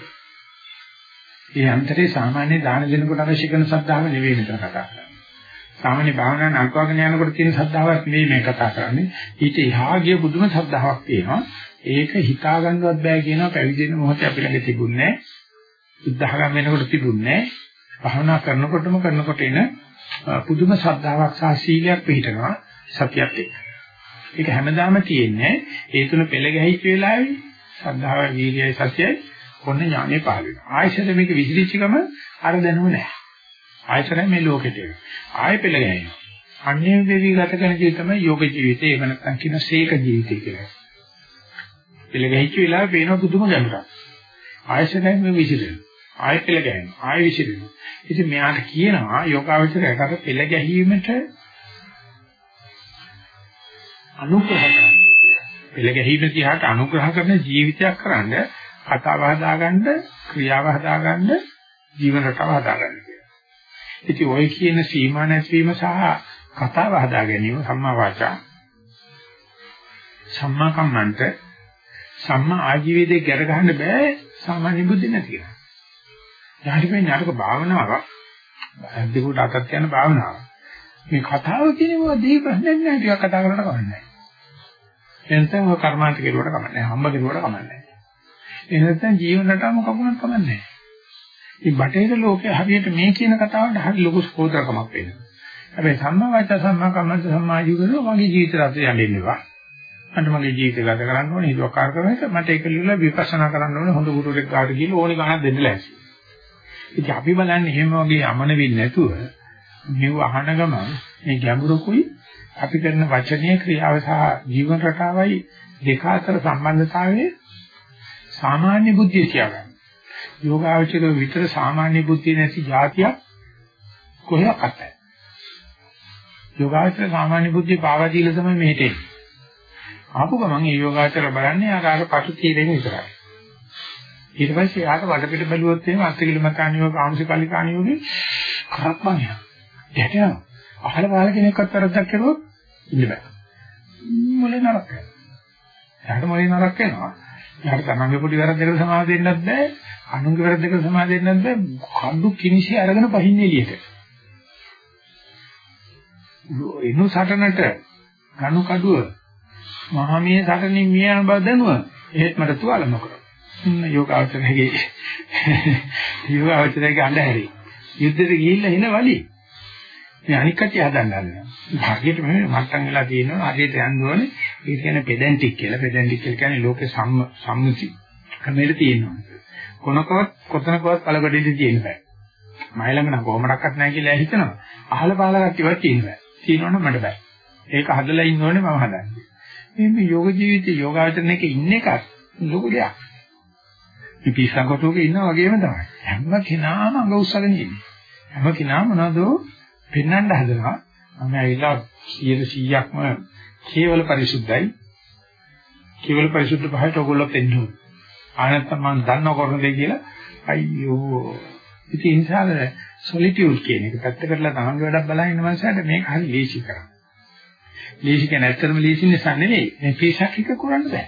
Speaker 1: ඒ යන්ත්‍රේ සාමාන්‍ය දාන දෙනකොට අවශ්‍ය කරන ශ්‍රද්ධාව නෙවෙයි මෙතන කතා කරන්නේ. සාමාන්‍ය භාවනා නංකවගෙන යනකොට තියෙන ශ්‍රද්ධාවක් නෙවෙයි මේ කතා කරන්නේ. ඊට එහා ගිය පුදුම ශ්‍රද්ධාවක් තියෙනවා. ඒක හිතා ගන්නවත් බෑ කියනවා පැවිදි වෙන මොහොතේ අපි ළඟ තිබුණේ නැහැ. බුද්ධඝම වෙනකොට තිබුණේ නැහැ. භාවනා කරනකොටම කරනකොට එන පුදුම ශ්‍රද්ධාවක් සහ සීලයක් පිළිටනවා. සතියත් එක්ක. ඒක හැමදාම තියෙන්නේ ඒ තුන පෙළ ගැහිච්ච වෙලාවේ ශ්‍රද්ධාව, වීර්යය, සතියයි ඔන්න ඥානෙ පහළ වෙනවා. ආයශර මේක විසිරිච්ච ගම අර දැනුම නැහැ. ආයශර මේ ලෝකෙට එනවා. ආයෙ පෙළ ගැහෙනවා. අන්නේ දෙවි ගත කරන ජීවිතය තමයි යෝග ජීවිතය. ඒක නැත්නම් කියන සීක ජීවිතය කියලා. පෙළ ගැහිච්ච වෙලාවේ පේන පුදුම ගැඹුරක්. ආයශරයෙන් මේ විසිරෙනවා. ආයෙ පෙළ ගැහෙනවා. ආයෙ විසිරෙනවා. ඉතින් මෙයාට කියනවා යෝගාවචරයට පෙළ ගැහිීමට අනුග්‍රහ කරන්නේ කියලා. පෙළ ගැහිම තියාට අනුග්‍රහ කරන ජීවිතයක් කරන්න කතාව හදාගන්න, ක්‍රියාව හදාගන්න, ජීවන රටාව හදාගන්න කියලා. ඉතින් ඔය කියන සීමා නැතිවීම සහ කතාව හදා ගැනීම සම්මා වාචා සම්මා කම්මන්ත සම්මා ආජීවයේ ගැර ගන්න බෑ සාමාන්‍ය බුද්ධි නැති කෙනා. යාටිපේ නාටක භාවනාවක් අද්දිකුට අතත් යන භාවනාවක්. මේ කතාව කියන්නේ මොකද දී ප්‍රශ්නයක් නෑ ටිකක් කතා කරලා කවන්නේ. එතෙන් ඔය කර්මාන්ත කෙරුවට කමන්නේ නැහැ. හම්බ කෙරුවට කමන්නේ නැහැ. ඒ නැත්නම් ජීවන රටාවම කපුණක් කමන්නේ නැහැ. මේ බටේර ලෝකයේ හරියට මේ කියන කතාවට හරි ලොකු ස්කෝතරකමක් වෙනවා. හැබැයි සම්මා වාචා සම්මා කම්මන්ත සම්මා ජීවන මගේ ජීවිත රටේ යන්නේ නෙවෙයි. මට මගේ ජීවිත ගත කරන්න ඕනේ හිතුවක්කාර කරන එක මට ඒක ලියලා විපස්සනා කරන්න ඕනේ හොඳ ගුරුවරයෙක් ගාවට ගිහලා ඕනේ ගණන් දෙන්න ලෑස්ති. ඉතින් අපි බලන්නේ එහෙම වගේ යමන වෙන්නේ නැතුව මෙව අහන ගමන් මේ ගැඹුරකුයි අපි කරන වචනීය ක්‍රියාව සහ ජීවන රටාවයි දෙක අතර සම්බන්ධතාවයේ සාමාන්‍ය බුද්ධිය කියගන්න. යෝගාවචරය විතර සාමාන්‍ය බුද්ධිය නැති જાතියක් කොහෙවත් නැහැ. යෝගාවචර සාමාන්‍ය බුද්ධිය පාවා දීලා තමයි මෙහෙට එන්නේ. ආපු ගමන් ඒ යෝගාචර බලන්නේ අර අර පසු තීරෙන විතරයි. ඊට පස්සේ යාට වඩපිට බැලුවොත් එහෙම අත්කිලමතානියෝ කාමසිකල්ලිකානියෝගේ කරක්මන් යනවා. යටනවා. අහල බාල කෙනෙක්වත් වැරද්දක් කරුවොත් ඉන්න බෑ. මොලේ නරක වෙනවා. එයාට මොලේ නරක වෙනවා. යාට තමන්ගේ පොඩි වැරද්දකට සමාව දෙන්නත් බෑ. අනුන්ගේ වැරද්දකට සමාව දෙන්නත් බෑ. කඩු කිනිසි අරගෙන පහින්නේ එළියට. එනු සටනට ගණු කඩුව මහමීය සටනින් මිය යන බව දැනුව. ඒත් මට තුවාල නොකර. යෝගාචරයේ යෝගාචරයේ අඳුරේ යුද්ධෙට ගිහිල්ලා එන වලි. මේ අනික් කටිය හදන්න ගන්නවා. භාගයට මේ මට්ටම් වෙලා තියෙනවා. හරියට යන්න ඕනේ. ඒ කියන්නේ පෙඩැන්ටික් කියලා. පෙඩැන්ටික් කියලා කියන්නේ ලෝකේ සම්ම සම්මුති ක්‍රමයට තියෙනවා. කොනකවත් කොතනකවත් පළගඩෙලි තියෙන්න බෑ. මයි ළඟ නම් කොහොමඩක්වත් නැහැ කියලා හිතනවා. අහල පහල කට්ටියවත් තියෙන්න බෑ. තියෙනවනම් මට බෑ. ඒක හදලා ඉන්න ඕනේ මම හදන්නේ. මේ යෝග ජීවිතේ යෝගාචරණයක ඉන්න එක ලොකු දෙයක්. මේ පිස්සන්කොටුවක ඉන්නා වගේම තමයි. හැම කෙනාම අඟ උස්සගෙන ඉන්නේ. හැම කෙනාම මොනවද පෙන්වන්න හදනවා. මම ඇවිල්ලා 100%ක්ම කේවල පරිසුද්ධයි. කේවල පරිසුද්ධ පහට ඔයගොල්ලෝ පෙන්නුවා. ආනත්තම මම දන්නව කරන දෙය කියලා අයියෝ. ඉතින් ඒ නිසා සොලිටියුඩ් කියන එක පැත්තකටලා තමන්ගේ වැඩක් බලන් ඉන්න මනසට මේක හරි ලේසි කරන්න. ලේසි කියන්නේ ඇත්තටම ලේසි නිසා නෙවෙයි. මේ පිරිසක් එක කරන්න බෑ.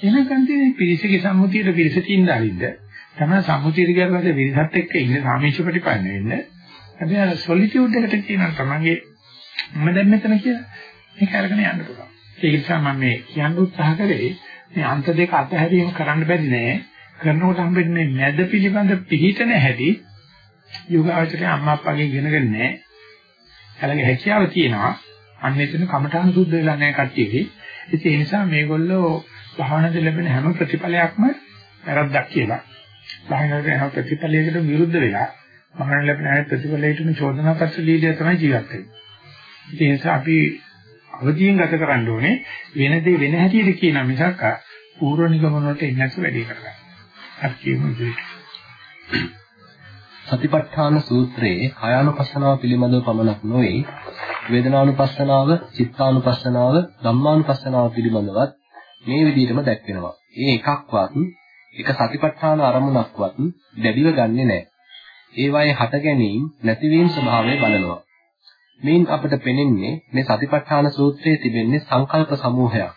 Speaker 1: එනකන් තියෙන පිරිසගේ සම්මුතියට පිරිසට ඉන්න අරින්ද තමයි සම්මුතියට ගියාට පස්සේ පිරිසත් එක්ක ඉන්න සාමීක්ෂ ප්‍රතිපන්න වෙන්න. හැබැයි සොලිටියුඩ් එකට කියනවා තමන්ගේ මම දැන් මෙතන කියලා මේක අරගෙන යන්න පුළුවන්. ඒ නිසා මම මේ කියන්න උත්සාහ කරේ මේ අන්ත දෙක අතහැරීම කරන්න බැරි නෑ. කරනකොට හම්බෙන්නේ මැද පිළිබඳ පිළිහිටන හැටි යෝගාචරයේ අම්මා අප්පාගේ ඉගෙනගෙන නෑ. ළඟ හැකියාව තියෙනවා. අන්න එතන කමඨාන සුද්ධ වෙලා නැහැ කට්ටියගේ. ඉතින් ඒ නිසා මේගොල්ලෝ භාවනාවේ ලැබෙන හැම ප්‍රතිඵලයක්ම වැරද්දක් කියලා. භාවනාවේ හැම ප්‍රතිඵලයකට විරුද්ධ වෙලා භාවනාවේ ලැබෙන හැම ප්‍රතිඵලයකටම චෝදනා පත්‍ර දීලා තමයි ජීවත් වෙන්නේ. ඒ නිසා අපි අවදීන් ගත කරන්න ඕනේ වෙන දේ වෙන හැටියට කියන මිසක් පූර්ව නිගමන වලට එන්නේ නැතුව වැඩි කරගන්න. අපි කියමු ඒක.
Speaker 2: සතිපට්ඨාන සූත්‍රයේ කායානුපස්සනාව පිළිබඳව පමණක් නොවේ වේදනානුපස්සනාව, චිත්තානුපස්සනාව, ධම්මානුපස්සනාව පිළිබඳවත් මේ විදිහටම දැක්වෙනවා. ඒ එකක්වත් එක සතිපට්ඨාන අරමුණක්වත් දැඩිව ගන්නෙ නැහැ. ඒවායේ හට ගැනීම නැතිවීම ස්වභාවය බලනවා. මේන් අපට පෙනෙන්නේ මේ සතිපට්ඨාන සූත්‍රයේ තිබෙන්නේ සංකල්ප සමූහයක්.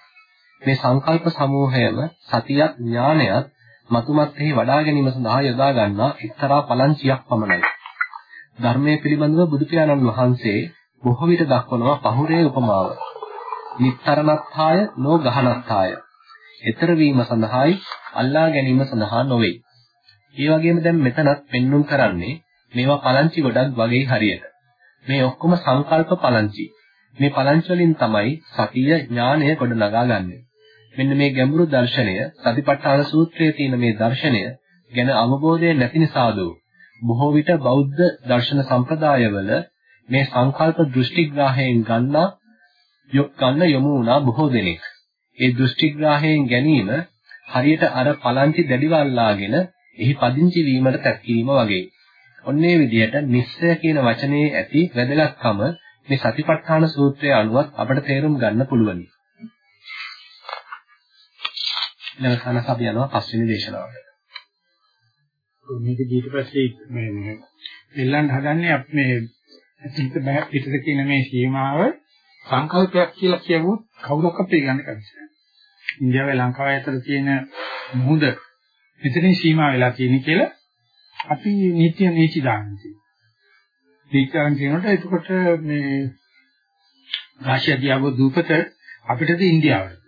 Speaker 2: මේ සංකල්ප සමූහයම සතියක් ඥානයත් මතුමත්ෙහි වඩා ගැනීම සඳහා යොදා ගන්නා එක්තරා පලංචියක් පමණයි. ධර්මයේ පිළිබඳව බුදු පියාණන් වහන්සේ බොහෝ විට දක්වනවා පහුරේ උපමාව. නිත්තරණත්ථාය නෝ ගහනත්ථාය. ඊතර වීම සඳහායි අල්ලා ගැනීම සඳහා නොවේ. ඒ වගේම දැන් මෙතනත් පෙන්눔 කරන්නේ මේවා පලංචි ගොඩක් වගේ හරියට. මේ ඔක්කොම සංකල්ප පලංචි. මේ පලංචි වලින් තමයි සතිය ඥානය ගොඩ නගා ගන්නෙ. මෙන්න මේ ගැඹුරු දර්ශනය සතිපට්ඨාන සූත්‍රයේ තියෙන මේ දර්ශනය ගැන අවබෝධය නැති නිසාදෝ බොහෝ විට බෞද්ධ දර්ශන සම්ප්‍රදායවල මේ සංකල්ප දෘෂ්ටිග්‍රාහයෙන් ගන්නා යොක් ගන්න යොමු වුණා බොහෝ දෙනෙක්. ඒ දෘෂ්ටිග්‍රාහයෙන් ගැනීම හරියට අර පලංචි දැඩිව අල්ලාගෙන එහි පදිංචි වීමට තැක්කීම වගේ. ඔන්නේ විදිහට නිස්සය කියන වචනේ ඇති වැදගත්කම මේ සතිපට්ඨාන සූත්‍රයේ අනුවත් අපට තේරුම් ගන්න පුළුවනි. ඊළඟ අපි යනවා පස්වෙනි දේශනාවට.
Speaker 1: මේක ඊට පස්සේ මේ මේ එල්ලන්න හදන්නේ අපි මේ පිට බය පිටද කියන මේ සීමාව සංකල්පයක් කියලා කියවුවොත් කවුරක්වත් පිළිගන්නේ නැහැ. ඉන්දියාවේ ලංකාවේ අතර තියෙන මුහුද මෙතනින් සීමා වෙලා තියෙන කියලා අපි නීතිය නීචි දාන්නේ. දීකරන් කියනකොට එතකොට මේ රාශිය දියාව දූපත අපිටද ඉන්දියාවට.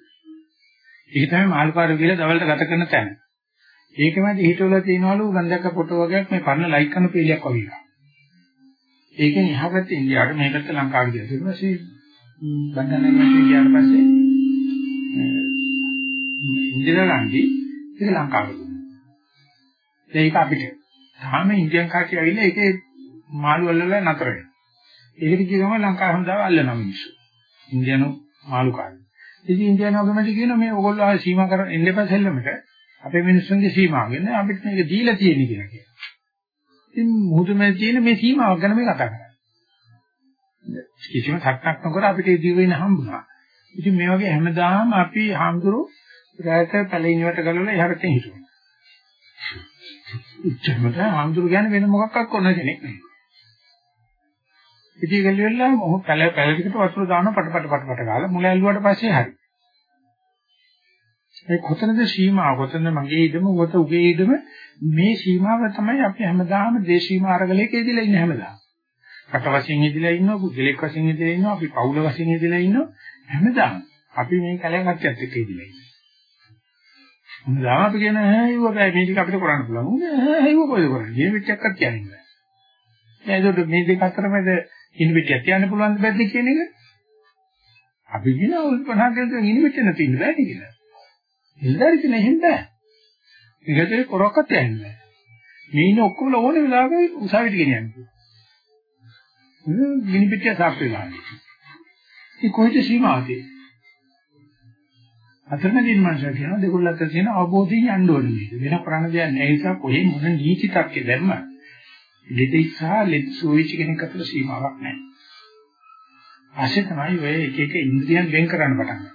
Speaker 1: ඒක තමයි මාල්පාර කියලා දවල්ට ගත කරන තැන. ඒකමද හිතවල තියනවලු ගන්ධක ෆොටෝ වගේක් මේ පරණ ලයික් කරන පේලියක් වගේ. ඒකෙන් එහා පැත්තේ ඉන්දියාවට මේ පැත්ත ලංකාවට ගියා. ඊට පස්සේ බණ්ඩාරනායක ගියාට පස්සේ ඉන්දියා ගාන්ධි ඒක ලංකාවට දුන්නා. ඒක අපිට තාම ඉන්දියන් කාටිය ඇවිල්ලා ඒකේ මාළු වලලා නතර වෙනවා. ඒකට කියනවා ලංකාව හොඳව අල්ලනවා මිනිස්සු. ඉන්දියානු මාළු කාරය. ඉතින් ඉන්දියානු ගමට කියනවා මේ ඕගොල්ලෝ ආ සීමා කරන් එන්න එපා සෙල්ලමට. අපේ මිනිස්සුන්ගේ සීමාව වෙන අපිට මේක දීලා තියෙන්නේ කියලා කියනවා. ඉතින් මුහුදුමේ තියෙන මේ සීමාව ගැන මේ කතා කරන්නේ. කිසිම සක්නක් නොකර අපිට ඉදිරි වෙන හම්බුණා. ඉතින් මේ වගේ හැමදාම අපි හාමුදුරු රැයට පැලිනිවට ගලවලා එහා පැත්තෙන් හිටුවා. ඉච්ඡමද හාමුදුරු කියන්නේ වෙන මොකක්වත් කරන කෙනෙක් නෙවෙයි. ඉතින් ගල්වෙලා මොහ පැල පැල ටිකට වතුර දානවා පට පට පට පට ගාලා මුල ඇල්ලුවාට පස්සේ හරි. ඒ කොතනද සීමාව? කොතනද මගේ ඉදම, කොට උගේ ඉදම මේ සීමාව තමයි අපි හැමදාම දේශීය මාර්ගලයක ඉදලා ඉන්නේ හැමදාම. රට වශයෙන් ඉදලා ඉන්නවා, පුද්ගලික වශයෙන් ඉදලා ඉන්නවා, අපි පවුල වශයෙන් ඉදලා ඉන්නවා හැමදාම. අපි මේ කලයන් අත්‍යත් එක්ක ඉදලා ඉන්නවා. මුදාම අපි කියන හැයිව බෑ මේ ටික අපිට කරන්න පුළුවන්. උනේ හැයිව කොහෙද කරන්නේ? මේ පිටයක් අත් කියන්නේ නෑ. දැන් ඒකට මේ දෙක අතර මැද ඉන්න පිටියක් තියන්න පුළුවන් බැද්ද කියන එක? අපි කියන උල්පනා කියන ඉන්න පිටිය නැති ඉන්න බෑ කියලා. ඉල්ලරි කියන එහෙම බෑ. මේකට කරොක්කත් යන්නේ නෑ. මේ ඉන්න ඔක්කොම ඕනේ වෙලාවක උසාවියට ගෙනියන්නේ. හ්ම් ගිනි පිටිය සාප් වෙලා. ඒ කොහෙද සීමාව තියෙන්නේ? අතරමැදින් මනස කියන දෙකොල්ල අතර තියෙන අවබෝධයෙන් යන්න ඕනේ මේක. වෙන කරන්න දෙයක් නැහැ. ඒ නිසා කොහේ මොන නීති තක්කේ දැම්ම ලෙඩ සහ ලෙඩ සෝවිච් කෙනෙක් අතර සීමාවක් නැහැ. ආශය තමයි ඔය එක එක ඉන්ද්‍රියන් වෙන් කරන්න පටන් ගන්න.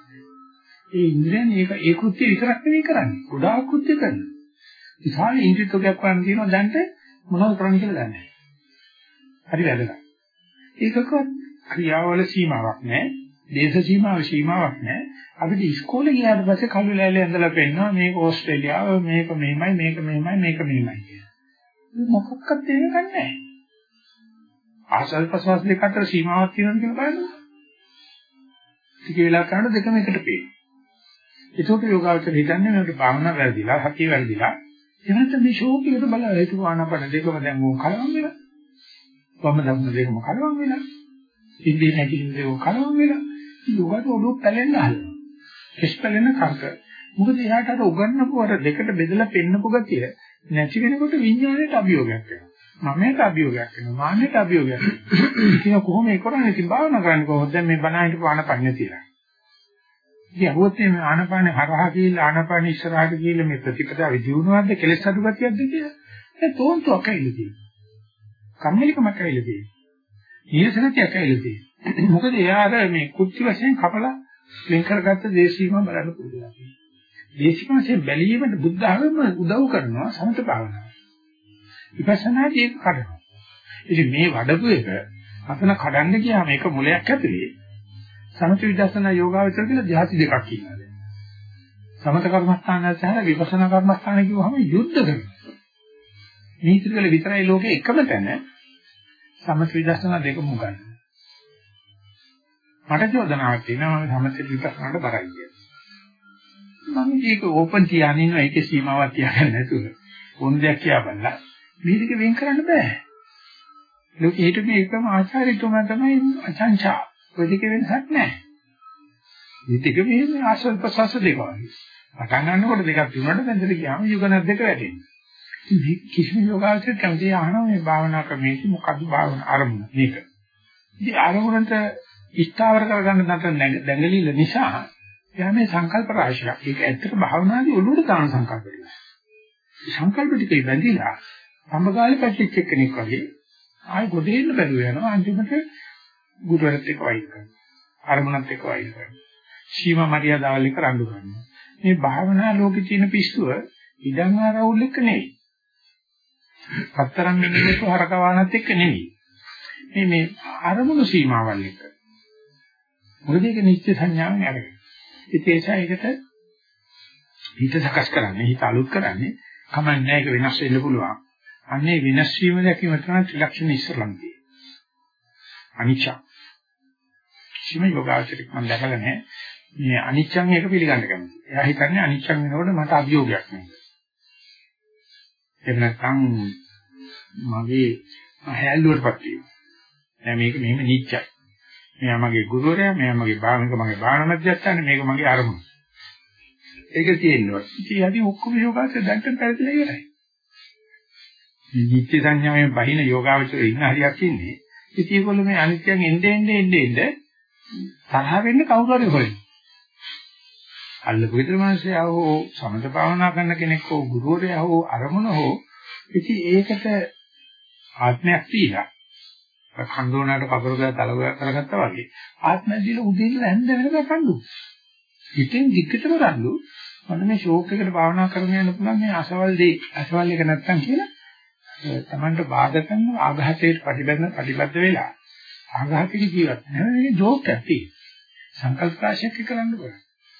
Speaker 1: ඒ ඉන්ද්‍රියන් ඒක ඒ කෘත්‍ය විතරක් නෙවෙයි කරන්නේ. ගොඩාක් කෘත්‍ය කරනවා. විශාල ඉන්ද්‍රියයක් ගන්න තියෙනවා දැන්ට මොනවද කරන්න කියලා දන්නේ නැහැ. හරි වැදගත්. ඒකකවත් ක්‍රියාවල සීමාවක් නැහැ. දේශ සීමාව සීමාවක් නැහැ. අපිට ඉස්කෝලේ ගියාට පස්සේ කළු ලෑල්ලේ ඇඳලා පෙන්නනවා මේක ඕස්ට්‍රේලියාව මේක මෙහෙමයි මේක මෙහෙමයි මේක මෙහෙමයි කියලා. මොකක්වත් තේරෙන්නේ නැහැ. ආසල් ප්‍රසවාස දෙක අතර සීමාවක් තියෙනවද කියලා බලන්න. ටික වෙලා කරනකොට දෙකම එකට පේනවා. ඒකට යෝගාවචර හිතන්නේ මේකට භාවනා වැරදිලා, හතිය වැරදිලා. එහෙනම් මේ ෂෝකියට බලලා ඒක ආනපන දෙකම දැන් ඕක කලවම් වෙලා. වම දකුණ දෙකම කලවම් වෙලා. ඉන්දිය නැගිටින දේව කලවම් වෙලා. යෝගාට ඔළුව පැලෙන්න හදනවා. කෙස් පැලෙන කර්ක. මොකද එයාට අර උගන්නපු අර දෙකට බෙදලා පෙන්නපු ගතිය නැති වෙනකොට විඥාණයට අභියෝගයක් වෙනවා. මමයට අභියෝගයක් වෙනවා. මාන්නයට අභියෝගයක් වෙනවා. ඉතින් කොහොම ඒ කරන්නේ? ඉතින් භාවනා කරන්නේ කොහොමද? දැන් මේ බණහිට පාන පන්නේ තියලා. ඉතින් අහුවත් මේ ආනපානේ හරහා කියලා ආනපානේ ඉස්සරහට කියලා මේ ප්‍රතිපදාව දියුණුවක්ද කෙලස් අඩු ගතියක්ද කියලා. ඒ තෝන්තුවක් ඇවිල්ලා තියෙනවා. කම්මැලිකමක් ඇවිල්ලා තියෙනවා. ඊයසනතියක් ඇවිල්ලා තියෙනවා. මොකද එයා අර මේ කුච්චි වශයෙන් කපලා වෙන් කරගත්ත දේශීම බලන්න පුළුවන්. දේශීම වශයෙන් බැලීමට බුද්ධ ආගම උදව් කරනවා සමත භාවනාව. විපස්සනාදී ඒක කරනවා. ඉතින් මේ වඩපු එක අතන කඩන්න ගියාම ඒක මුලයක් ඇතුලේ සමථ විදර්ශනා යෝගාවචර කියලා ධ්‍යාති දෙකක් ඉන්නවා දැන්. සමථ කර්මස්ථානය සහ විපස්සනා කර්මස්ථානය කිව්වම යුද්ධ කරනවා. මේ ඉතිරිකල විතරයි ලෝකේ එකම තැන සමථ විදර්ශනා දෙකම ගන්න. මට චෝදනාවක් තියෙනවා මම සමථ විපස්සනාට බරයි කියලා. මම මේක ඕපන් තියාගෙන ඉන්නවා ඒකේ සීමාවක් තියාගන්න නැතුව. ඕන දෙයක් කියා බලලා මේක වෙන් කරන්න බෑ. ලෝකෙ හිටු මේ එකම ආචාර්යතුමා තමයි අචංචා ඔය දෙක වෙනසක් නැහැ. මේ දෙක මෙහෙම ආශ්‍රව ප්‍රසස්ස දෙක වගේ. පටන් ගන්නකොට දෙකක් තිබුණාට දැන් ගියාම යුගනත් දෙක වැටෙනවා. මේ කිසිම යෝගාවචර කැමති අහනවා මේ භාවනා ක්‍රමයේ මොකද්ද භාවනා අරමුණ මේක. ඉතින් අරමුණට ස්ථාවර කරගන්න නැත්නම් දැඟලිල්ල නිසා එයා මේ සංකල්ප රාශියක්. ඒක ඇත්තට භාවනාදී ඔළුවට දාන සංකල්ප ටික. සංකල්ප ටිකේ බැඳිලා සම්බගාලේ පැටිච්ච කෙනෙක් වගේ ආයි ගොඩේන්න බැරුව යනවා අන්තිමට ගුරුවරත් එක්ක වයින් කරනවා. අරමුණත් එක්ක වයින් කරනවා. සීමා මරියාදාවල් එක්ක රණ්ඩු කරනවා. මේ භාවනා ලෝකේ තියෙන පිස්සුව ඉඩම් ආරවුල් එක්ක නෙවෙයි. හතරම් මිනිස්සු හරකවානත් එක්ක නෙවෙයි. මේ මේ අරමුණු සීමාවල් එක්ක. මොකද ඒක නිත්‍ය සංඥාවෙන් අරගෙන. ඒ නිසා ඒකට හිත සකස් කරන්නේ හිත අලුත් කරන්නේ කමන්නේ ඒක වෙනස් වෙන්න පුළුවන්. අන්නේ වෙනස් වීම දැකීම තමයි ත්‍රිලක්ෂණ ඉස්සරලම් තියෙන්නේ. අනිච්ච කිසිම යෝගාචරික මම දැකලා නැහැ. මේ අනිච්චන් එක පිළිගන්න කැමති. එයා හිතන්නේ අනිච්චන් වෙනකොට මට අභියෝගයක් නෑ. එහෙම නැත්නම් මගේ හැල්ලුවටපත් වීම. දැන් මේක මෙහෙම නිච්චයි. මෙයා මගේ ගුරුවරයා, මෙයා මගේ භාවනික මගේ භාවනා මධ්‍යස්ථානේ, මේක මගේ අරමුණ. ඒක තියෙනවා. ඉතින් යටි ඔක්කොම යෝගාචර දැක්කම පැහැදිලි ඉවරයි. මේ නිත්‍ය සංඥාවෙන් බහින යෝගාචරයේ ඉන්න හරියක් ඉන්නේ. ඉතින් ඒගොල්ලෝ මේ අනිත්‍යයෙන් එන්නේ එන්නේ එන්නේ එන්නේ තරහ වෙන්නේ කවුරු හරි හොයන. අල්ලපු විතර මිනිස්සයා හෝ සමත භාවනා කරන කෙනෙක් හෝ ගුරුවරයා හෝ අරමුණ හෝ ඉතින් ඒකට ආත්මයක් තියලා කන්දෝනාට කබර ගා තලව කරගත්තා වගේ ආත්මය දීලා උදේට හැන්ද වෙනකම් කන්දු. ඉතින් දිග්ගටම රණ්ඩු මොන මේ ෂෝක් එකට භාවනා කරගෙන යන්න පුළුවන් මේ අසවල් දේ අසවල් එක නැත්තම් කියලා තමන්ට බාධා කරන ආඝාතයට ප්‍රතිබද්ධ ප්‍රතිබද්ධ වෙලා ආඝාතික ජීවත් වෙනවා. මේක ජෝක් ඇති. සංකල්ප රාශියක් කරන්න බෑ.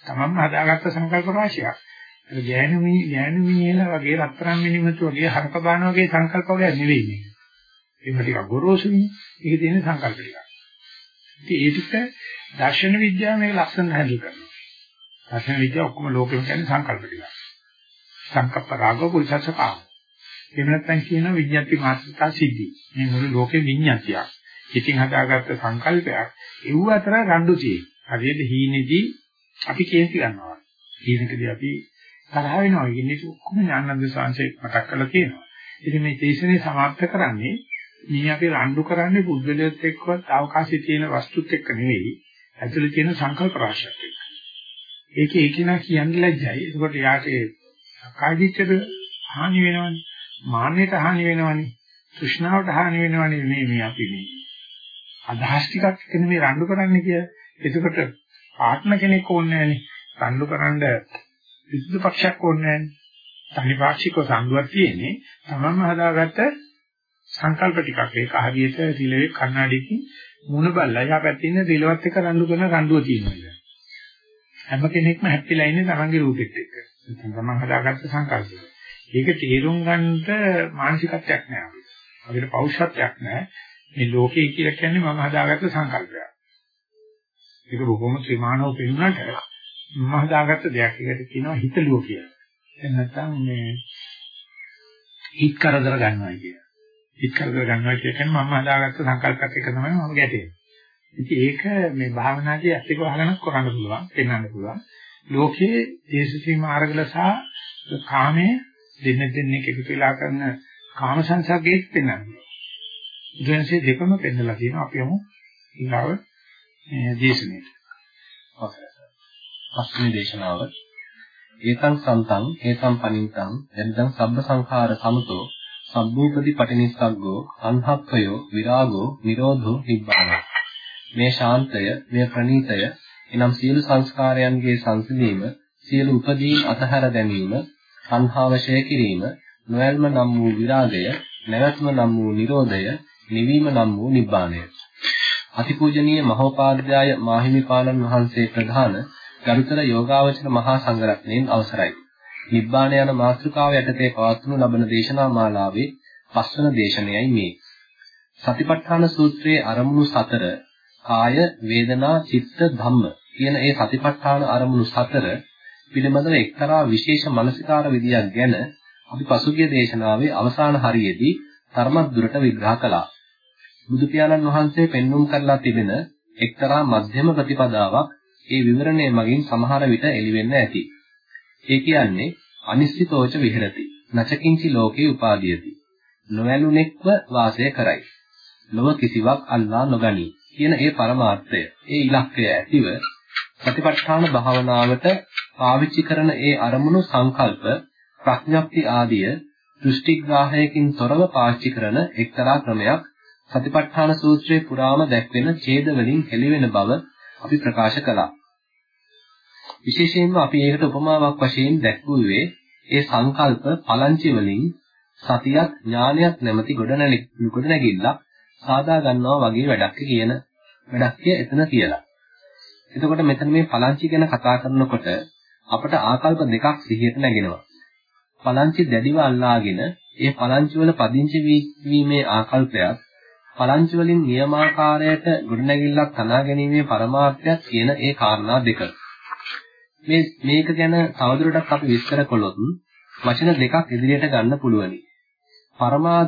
Speaker 1: තමන්ම හදාගත්ත සංකල්ප රාශියක්. ඒ ගෑනු මිනි ගෑනු මිනිහලා වගේ රත්තරන් මිනිමතු වගේ හරක බාන වගේ සංකල්ප වගේ නෙවෙයි මේක. ඒක ටිකක් ගොරෝසුනේ. ඒක තියෙන සංකල්ප ටික. ඉතින් ඒ ටික දර්ශන විද්‍යාව මේක ලස්සන හැදල් කරනවා. දර්ශන විද්‍යාව ඔක්කොම ලෝකෙම කියන්නේ සංකල්ප ටික. සංකප්ප රාගෝ පුරිසසකාම. එහෙම නැත්නම් කියන විඤ්ඤාති මාත්‍රා සිද්ධි. මේ මුළු ලෝකේ විඤ්ඤාතියක්. ඉතින් හදාගත්ත සංකල්පයක් ඒව අතර රණ්ඩු තියෙනවා. හරියට හීනේදී අපි කේන්ති ගන්නවා. හීනකදී අපි තරහ වෙනවා. ඉන්නේ ඔක්කොම ඥානන්ද සංසේ මතක් කරලා තියෙනවා. ඉතින් මේ දේශනේ සමාප්ත කරන්නේ මේ අපි රණ්ඩු කරන්නේ පුද්ගලයෙක් එක්කවත් අවකාශයේ තියෙන වස්තුත් එක්ක නෙවෙයි. ඇතුලේ තියෙන සංකල්ප රාශියක් එක්ක. ඒකේ ඒකිනා කියන්නේ ලැජ්ජයි. ඒකට යාට ඒ කායිච්චද හානි වෙනවනේ. මාන්නයට හානි වෙනවනේ. තෘෂ්ණාවට හානි වෙනවනේ මේ මේ අපි මේ අදහස් ටිකක් එක්ක නෙමෙයි රණ්ඩු කරන්නේ කියලා. එතකොට ආත්ම කෙනෙක් ඕනේ නැහැනේ. රණ්ඩු කරන්න විදුලි පක්ෂයක් ඕනේ නැහැනේ. තනිපාක්ෂිකව සම්දුවක් තියෙන්නේ තමන්ම හදාගත්ත සංකල්ප ටිකක්. ඒක හරියට රිලෙවේ කණ්ණාඩියකින් මුණ බල්ලා එහා පැත්තේ ඉන්න රිලවත් එක රණ්ඩු කරන රණ්ඩුව තියෙනවා. හැම කෙනෙක්ම හැප්පිලා ඉන්නේ තමන්ගේ රූපෙත් එක්ක. නැත්නම් තමන් හදාගත්ත සංකල්පය. ඒක තේරුම් ගන්නට මානසිකත්වයක් නෑ අපිට. අපිට පෞෂත්වයක් නෑ. මේ ලෝකේ කියලා කියන්නේ මම හදාගත්ත සංකල්පයක්. ඒක බොහොම ත්‍රිමානව පෙන්වන්නට මම හදාගත්ත දෙයක්. ඒකට කියනවා හිතලුව කියලා. එහෙනම් නැත්නම් මේ හිත කරදර ගන්නවා කියලා. හිත කරදර ගන්නවා කියන්නේ මම හදාගත්ත සංකල්පයක් එක තමයි මම ගැටෙන්නේ. ඉතින් ඒක මේ භාවනාදී ඇත්තක වහගෙන කරන්න පුළුවන්, පෙන්වන්න පුළුවන්. ලෝකයේ දේශසී මාර්ගල සහ කාමයේ දෙන්න දෙන්නෙක් එකතු වෙලා කරන කාම සංසර්ගයේ පෙන්වන්නේ. ඉතින්සේ දෙකම පෙන්නලා තියෙනවා අපි යමු ඊගාව දේශනෙට.
Speaker 2: පස්වෙනි දේශනාව ඒතං සන්තං ඒතං පනින්තං එන්දං සබ්බ සංඛාර සමතෝ සම්භූපති පටිනිස්සග්ගෝ අන්හක්ඛයෝ විරාගෝ නිරෝධෝ නිබ්බානං. මේ ශාන්තය මේ ප්‍රණීතය එනම් සියලු සංස්කාරයන්ගේ සංසිඳීම සියලු උපදීන් අතහැර දැමීම සංහාවශය කිරීම නොයල්ම නම් වූ විරාගය නැවැත්ම නම් වූ නිරෝධය නිවීම නම් වූ නිබ්බානය. අතිපූජනීය මහෝපාද්‍යය මාහිමිපාණන් වහන්සේ ප්‍රධාන ගරුතර යෝගාවචර මහා සංඝරත්නයන් අවසරයි. නිබ්බාන යන මාතෘකාව යටතේ පවත්වනු ලබන දේශනා මාලාවේ පස්වන දේශනයයි මේ සතිපට්ඨාන සූත්‍රයේ අරමුණු සතර කාය වේදනා චිත්ත ධම්ම කියන ඒ සතිපට්ඨාන අරමුණු සතර පිළිබඳව එක්තරා විශේෂ මානසිකාර විදියක් ගැන අපි පසුගිය දේශනාවේ අවසාන හරියේදී ධර්මත් දුරට විග්‍රහ කළා. බුදු පියාණන් වහන්සේ පෙන්눔 කරලා තිබෙන එක්තරා මධ්‍යම ප්‍රතිපදාවක් ඒ විවරණය මගින් සමහර විට එළිවෙන්න ඇති. ඒ කියන්නේ අනිශ්චිතෝච විහෙරති. නචකින්චි ලෝකේ උපාදීයති. නොවැළුනෙක්ව වාසය කරයි. ලොව කිසිවක් අල්ලා නොගනී. කියන ඒ පරමාර්ථය, ඒ ඉලක්කය ඇතිව සතිපට්ඨාන භාවනාවට පාවිච්චි කරන ඒ අරමුණු සංකල්ප ප්‍රඥප්ති ආදිය දෘෂ්ටිග්‍රාහයකින් තොරව පාවිච්චි කරන එක්තරා ක්‍රමයක් සතිපට්ඨාන සූත්‍රයේ පුරාම දැක්වෙන ඡේද වලින් හෙළිවෙන බව අපි ප්‍රකාශ කළා. විශේෂයෙන්ම අපි ඒකට උපමාවක් වශයෙන් දැක්වුවේ ඒ සංකල්ප පලංචි වලින් සතියක් ඥානයක් නැමැති ගොඩනැගිල්ලක් සාදා ගන්නවා වගේ වැඩක් කියන වැඩක් එතන කියලා. එතකොට මෙතන මේ පලංචි ගැන කතා කරනකොට අපට ආකල්ප දෙකක් සිහියට නැගෙනවා. පලංචි දැඩිව අල්ලාගෙන ඒ පලංචි වල පදිංචි වීමේ ආකල්පයක් පලංචි වලින් නියමාකාරයට ගොඩනැගිල්ලක් තනා ගැනීමේ පරමාර්ථයක් කියන ඒ කාරණා දෙක. මේ මේක ගැන තවදුරටත් අපි විස්තර කළොත් වචන දෙකක් ඉදිරියට ගන්න පුළුවනි. පරමා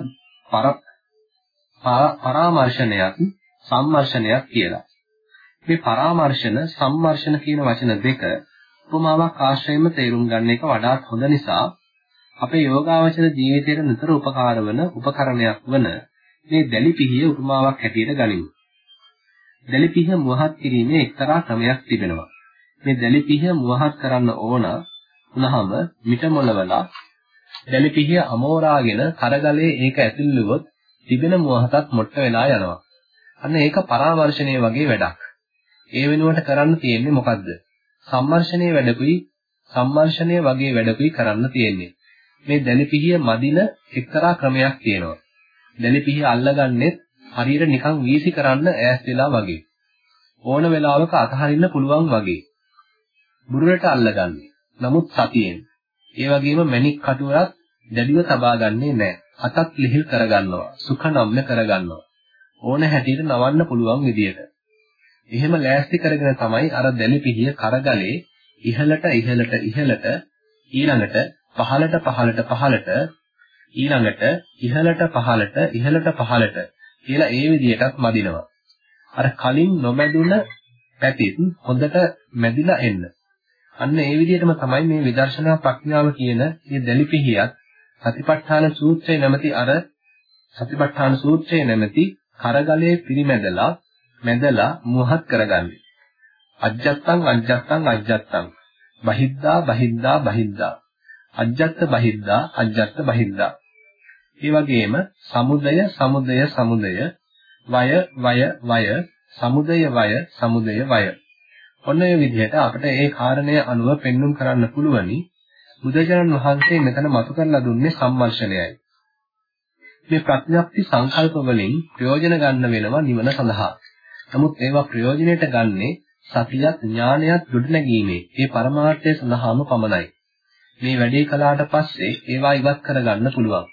Speaker 2: පරාමර්ශනයක් සම්මර්ෂණයක් කියලා. මේ පරාමර්ශන සම්මර්ෂණ කියන වචන දෙක උපමාවක් ආශ්‍රයෙන්ම තේරුම් ගන්න එක වඩාත් හොඳ නිසා අපේ යෝගාවචර ජීවිතයට නිතර උපකාර වන උපකරණයක් වන මේ දැලිපිහිය උපමාවක් හැටියට ගනිමු. දැලිපිහිය මුවහත් කිරීමේ එක්තරා ක්‍රමයක් තිබෙනවා. මේ දැලිපිහිය මුවහත් කරන්න ඕන වුණාම මිට මොලවලා දැලිපිහිය අමෝරාගෙන කරගලේ ඒක ඇතුළුවොත් තිබෙන මුවහතත් මොට්ට වෙලා යනවා. අන්න ඒක පරාමර්ශණය වගේ වැඩක්. ඒ වෙනුවට කරන්න තියෙන්නේ මොකද්ද? සම්මර්ෂණයේ වැඩකුයි සම්මර්ෂණය වගේ වැඩකුයි කරන්න තියෙන්නේ. මේ දැලිපිහිය මදින එක්තරා ක්‍රමයක් තියෙනවා. දැලිපිහිය අල්ලගන්නෙත් හරියට නිකන් වීසි කරන්න ඈස් වෙලා වගේ. ඕන වෙලාවක අතහරින්න පුළුවන් වගේ. බුරුලට අල්ලගන්නේ. නමුත් සතියෙන්. ඒ වගේම මණික් කටුවරත් දැඩිව තබා ගන්නේ නැහැ. අතත් ලිහිල් කරගන්නවා. සුඛ නම්ම කරගන්නවා. ඕන හැටියට නවන්න පුළුවන් විදියට. එහෙම ලෑස්ති කරගෙන තමයි අර දැලි පිහිය කරගලේ ඉහළට ඉහළට ඉහළට ඊළඟට පහළට පහළට පහළට ඊළඟට ඉහළට පහළට ඉහළට පහළට කියලා ඒ විදිහටත් මදිනවා. අර කලින් නොමැදුන පැතිත් හොඳට මැදිලා එන්න. අන්න ඒ විදිහටම තමයි මේ විදර්ශනා ප්‍රඥාව කියන මේ දැලිපිහියත් සතිපට්ඨාන සූත්‍රය නැමැති අර සතිපට්ඨාන සූත්‍රය නැමැති කරගලේ පිරිමැදලා මැදලා මුවහත් කරගන්නේ. අජ්ජත්තං අජ්ජත්තං අජ්ජත්තං. බහිද්දා බහිද්දා බහිද්දා. අජ්ජත්ත බහිද්දා අජ්ජත්ත බහිද්දා. ඒ වගේම සමුදය සමුදය සමුදය වය වය වය සමුදය වය සමුදය වය. ඔන්න ඔය විදිහට අපිට ඒ කාරණය අනුව පෙන්눔 කරන්න පුළුවනි. බුදුජනන් වහන්සේ මෙතන මතු කරලා දුන්නේ සම්වර්ෂණයයි මේ ප්‍රඥප්ති සංකල්ප වලින් ප්‍රයෝජන ගන්න වෙනවා නිවන සඳහා. නමුත් ඒවා ප්‍රයෝජනෙට ගන්නේ සතියත් ඥානයත් ගොඩනැගීමේ ඒ පරමාර්ථය සඳහාම පමණයි. මේ වැඩේ කළාට පස්සේ ඒවා ඉවත් කරගන්න පුළුවන්.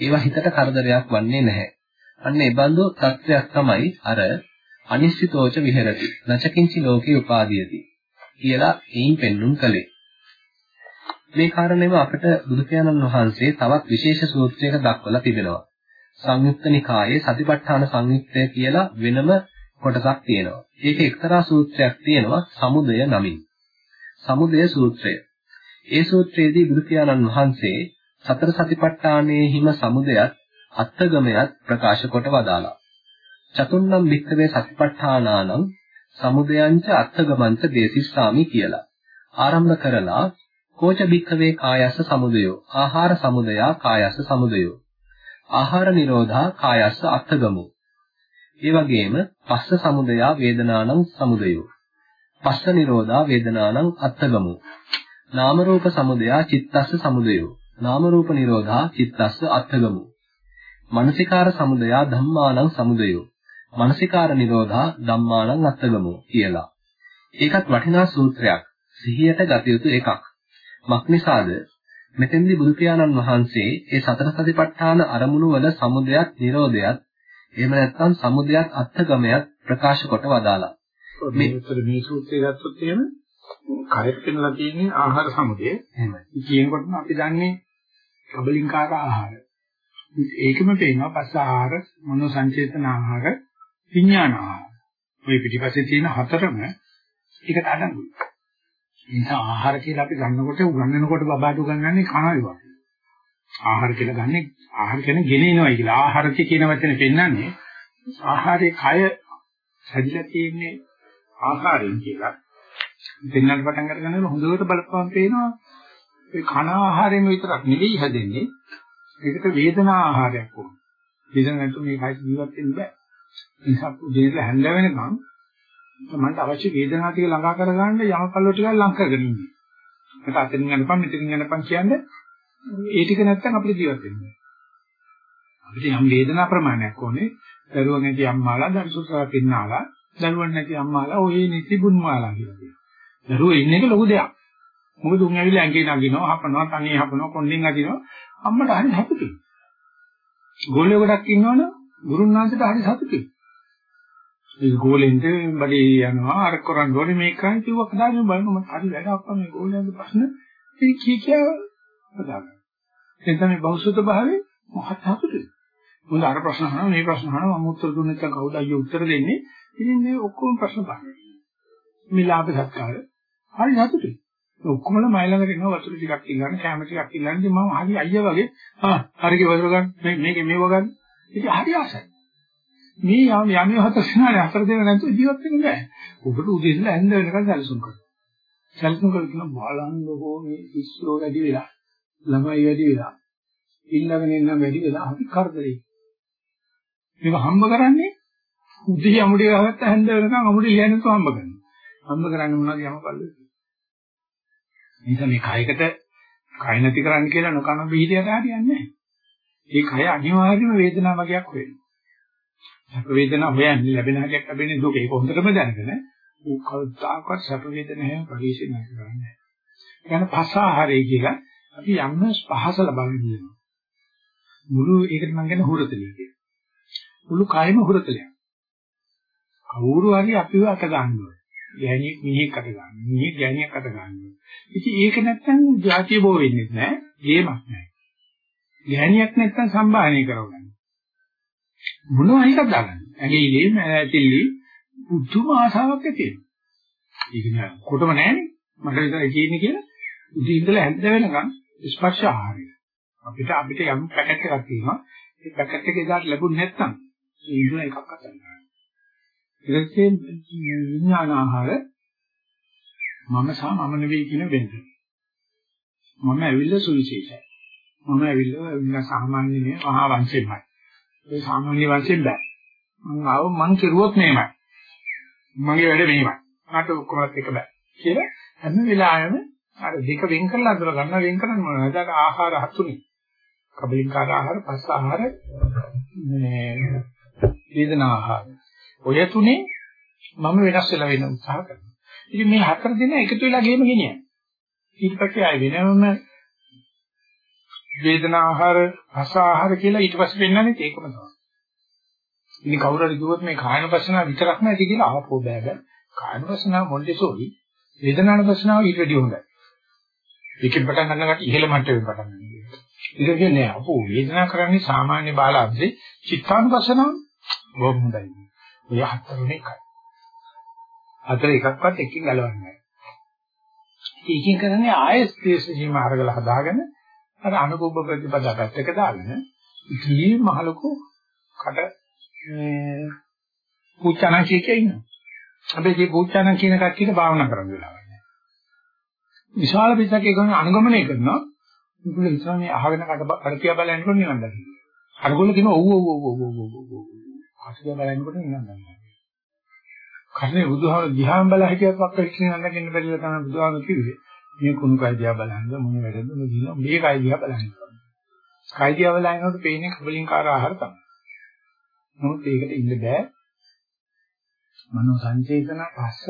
Speaker 2: ඒවා හිතට කරදරයක් වන්නේ නැහැ. අන්න ඒ බඳු තත්ත්වයක් තමයි අර අනිශ්චිතෝච විහෙරති. නචකින්චි ලෝකේ උපාදීයති කියලා එයින් පෙන්눔 කළේ. මේ කාරණේම අපිට බුදු පියාණන් වහන්සේ තවත් විශේෂ සූත්‍රයක දක්වලා තිබෙනවා. සංයුක්ත නිකායේ සතිපට්ඨාන සංයුක්තය කියලා වෙනම කොටසක් තියෙනවා. ඒකේ එක්තරා සූත්‍රයක් තියෙනවා සමුදය නමින්. සමුදය සූත්‍රය. ඒ සූත්‍රයේදී බුදු පියාණන් වහන්සේ සතර සතිපට්ඨානයේ හිම සමුදයත් අත්ගමයත් ප්‍රකාශ කොට වදාලා. චතුන්නම් වික්කවේ සතිපට්ඨානානම් සමුදයංච අත්ගමංච දේසිස්සාමි කියලා. ආරම්භ කරලා කෝච භික්ඛවේ කායස්ස සමුදයෝ ආහාර සමුදයා කායස්ස සමුදයෝ ආහාර නිරෝධා කායස්ස අත්ථගමෝ ඒ වගේම පස්ස සමුදයා වේදනානම් සමුදයෝ පස්ස නිරෝධා වේදනානම් අත්ථගමෝ නාම රූප සමුදයා චිත්තස්ස සමුදයෝ නාම රූප නිරෝධා චිත්තස්ස අත්ථගමු. මනසිකාර සමුදයා ධම්මානං සමුදයෝ. මනසිකාර නිරෝධා ධම්මානං අත්ථගමු කියලා. ඒකත් වටිනා සූත්‍රයක්. සිහියට ගත යුතු එකක්. මක්නිසාද මෙතෙන්දී බුදු පියාණන් වහන්සේ ඒ සතර සතිපට්ඨාන අරමුණු වල සමුදයත් නිරෝධයත් එහෙම නැත්නම් සමුදයත් අත්ථගමයත් ප්‍රකාශ කොට වදාලා.
Speaker 1: මේ මේ සූත්‍රය ගත්තොත් එහෙම කයෙත් පෙන්ලා තියෙන්නේ ආහාර සමුදය.
Speaker 2: එහෙමයි.
Speaker 1: කියනකොටම අපි දන්නේ කබලින්කාර ආහාර. ඒකම පේනවා පස්ස ආහාර, මනෝ සංචේතන ආහාර, විඥාන ආහාර. ওই පිටිපස්සේ තියෙන හතරම ඒකට අඩංගුයි. ඒ නිසා ආහාර කියලා අපි ගන්නකොට උගන්වනකොට බබාට උගන්වන්නේ කනවා වගේ. ආහාර කියලා ගන්නේ ආහාර කියන්නේ ගෙනිනවයි කියලා. ආහාරති කියන වචනේ පෙන්නන්නේ ආහාරයේ කය සැදිලා තියෙන්නේ ආහාරයෙන් කියලා. දෙන්නට පටන් අරගෙන හොඳට බලපෑම් පේනවා ඒ කන ආහාරයෙන් විතරක් නෙවෙයි හැදෙන්නේ. ඒකට වේදනා ආහාරයක් ඕන. වේදන නැතුව මේ කයි ජීවත් වෙන්න බෑ. ඒ නිසා දෙන්න හැඳ වෙනකන් මන්ට අවශ්‍ය වේදනාව ටික ළඟා කරගන්න යමකල්ලෝ ටිකක් ලං කරගෙන ඉන්නේ. මට අතනින් යනපන් මෙතනින් යනපන් කියන්නේ ඒ ටික නැත්තම් අපිට ජීවත් වෙන්න බෑ. අපිට යම් වේදනා ප්‍රමාණයක් ඕනේ. දරුවන් නැති අම්මාලා දරුසුසා පින්නාලා දරුවන් නැති අම්මාලා ඔය නිතිබුන් මාලා කියලා කියනවා. දරුවෝ ඉන්න එක ලොකු දෙයක්. මොකද උන් ඇවිල්ලා ඇඟේ නගිනවා, හපනවා, තනිය හපනවා, කොණ්ඩෙන් අදිනවා. අම්මට හරි සතුටුයි. ගෝලිය ගොඩක් ඉන්නවනේ ගුරුන් වහන්සේට හරි සතුටුයි. ඒ ගෝලෙන්ද බඩේ යනවා අර කරන් ඕනේ මේක කරන් කිව්ව කදාගෙන බලනවා මට හරි වැඩක් මේ ගෝලයන්ගේ ප්‍රශ්න මේ කී කිය කදාගන්න. එතන තමයි බෞද්ධ භාවයේ මහත් සතුටුයි. මොකද අර ප්‍රශ්න අහනවා මේ ප්‍රශ්න අහනවා මම උත්තර දුන්නේ නැත්නම් කවුද අයියෝ උත්තර දෙන්නේ? ඉතින් මේ ඔක්කොම ප්‍රශ්න බලන්න. මේ ලාභ සත්කාර හරි සතුටුයි. ඔක්කොමල මයි ළඟට එනවා වතුර ටිකක් ඉල්ලන්න කැම ටිකක් ඉල්ලන්න ඉතින් මම හරි අයියා වගේ ආ හරිගේ වතුර ගන්න මේ මේකේ මේව ගන්න ඉතින් හරි ආසයි මේ යම් යන්නේ හතර සෙනාරේ හතර දෙන නැතුව ජීවත් වෙන්න බෑ. ඔබට උදේ ඉඳලා ඇඳ වෙනකන් සැලසුම් කරනවා. සැලසුම් කරලා කියන බලන්නකෝ මේ ඉස්සෝ වැඩි වෙලා ළමයි වැඩි වෙලා ඉල්ලගෙන ඉන්න වැඩි වෙලා අපි කරදරේ. මේක හම්බ කරන්නේ උදේ යමුඩේ ගහගත්ත හැන්ද වෙනකන් අමුඩේ ලියන්නේ તો හම්බ කරනවා. හම්බ කරන්නේ මොනවද යම කල්ලේ නිසා මේ කයකට කය නැති කරන්න කියලා නොකන බීහියට හරියන්නේ නැහැ. ඒ කය අනිවාර්යයෙන්ම වේදනාව වගේක් වෙනවා. සැප වේදනා හොයන්නේ ලැබෙන හැටියක් ලැබෙන්නේ දුක ඒක හොඳටම දැනගෙන ඌ කවදාකවත් සැප වේදනාවෙන් පරිශීලනය කරන්නේ නැහැ. යන පස ආහාරය කියලා අපි යම් පහස ලබන්නේ කියනවා. මුළු ඒකට මම කියන හුරතලිය කියලා. මුළු කයම හුරතලියක්. කවුරු හරි අපිව අත ගන්නවා. ගෑණියෙක් මිනිහෙක් අත ගන්නවා. මිනිහෙක් ගෑණියෙක් අත ගන්නවා. ඉතින් ඒක නැත්තම් જાතිය බෝ වෙන්නේ නැහැ. ගේමක් නැහැ. ගෑණියක් නැත්තම් සම්භාහණය කරවගන්න. මොනවා හිතක් දාගන්න. ඇඟේ ඉලි ඇතිලි පුදුම ආසාවක් ඇති වෙනවා. ඒක නෑ කොටම නෑනේ. මට විතරයි කියන්නේ කියලා උදේ ඉඳලා හැන්ද වෙනකන් ස්පර්ශ ආහාරය. අපිට අපිට යම් පැකට් එකක් තියෙනවා. ඒ පැකට් එක එදාට ලැබුණ නැත්නම් ඒ ඉන්න එකක් අතන ගන්න. ඊටසේ විඥාන ආහාර මම සහ මම නෙවෙයි කියන වෙනස. මම ඇවිල්ලා සුවිශේෂයි. මම ඇවිල්ලා සාමාන්‍ය නේ මහා වංශෙමයි. ඒ සාමාන්‍ය වංශෙන් බෑ. මම ආව මං කෙරුවොත් මේමයි. මගේ වැඩ මේමයි. මට ඔක්කොමත් එක බෑ. කියලා හැම වෙලාවෙම අර දෙක වෙන් කරලා අඳුර ගන්න වෙන් කරන්න මොනවද? ඒක ආහාර හතුනේ. කබලින්කාර ආහාර, පස්ස ආහාර, මේ වේදනා ආහාර. ඔය තුනේ මම වෙනස් වෙලා වෙන උත්සාහ කරනවා. ඉතින් මේ හතර දෙනා එකතු වෙලා ගේම ගෙනියන. ඊට පස්සේ ආය වෙනම වේදනා ආහාර, රස ආහාර කියලා ඊට පස්සේ වෙන්නන්නේ ඒකම තමයි. ඉතින් කවුරු හරි කිව්වොත් මේ කායන පස්සනාව විතරක් නැති කියලා අහපෝ බෑග. කායන පස්සනාව මොන්ඩෙසෝරි, වේදනාන පස්සනාව ඊට වැඩිය හොඳයි. ඒකෙන් පටන් ගන්නකොට ඉහළ මට්ටමේ පටන් ගන්නවා. ඒක කියන්නේ අපෝ වේදනාව කරන්නේ සාමාන්‍ය බාලාබ්දේ චිත්තානුපස්සනාව බොහොම හොඳයි. ඔය හතරනේ එකයි. හතර එකක්වත් එකකින් ගලවන්නේ නැහැ. ඒකෙන් කරන්නේ ආයෙත් ස්පේස් සීමා අරගල හදාගෙන අර අනුභව ප්‍රතිපදා පැත්තක දාගෙන ඉතිරි මහලකු කට මේ පුච්චාන කීකේ ඉන්නවා. අපි මේ පුච්චාන කියන කට්ටියට භාවනා කරන්න වෙලාවක් නෑ. විශාල පිටක එකන අනුගමනය කරනවා. මුකුල නිසා මේ අහගෙන කඩතිය බලනකොට නිවන් දකින්න. අරගොල්ල කියන ඔව් ඔව් ඔව් ඔව් ඔව් ඔව්. කඩතිය බලනකොට නිවන් දකින්න. කර්ණේ බුදුහාම දිහාම බලා හිටියත් වක්ක ඉක්ෂණ නන්නකින්න බැරිලා තමයි බුදුහාම කිව්වේ. මේ කුණු කයි දිහා බලන්න මොන වැඩද මේ දින මේ කයි දිහා බලන්න. කයි දිහා බලනකොට පේන්නේ කබලින්කාර ආහාර තමයි. නමුත් ඒකට ඉන්න බෑ. මනෝ සංචේතන පස්ස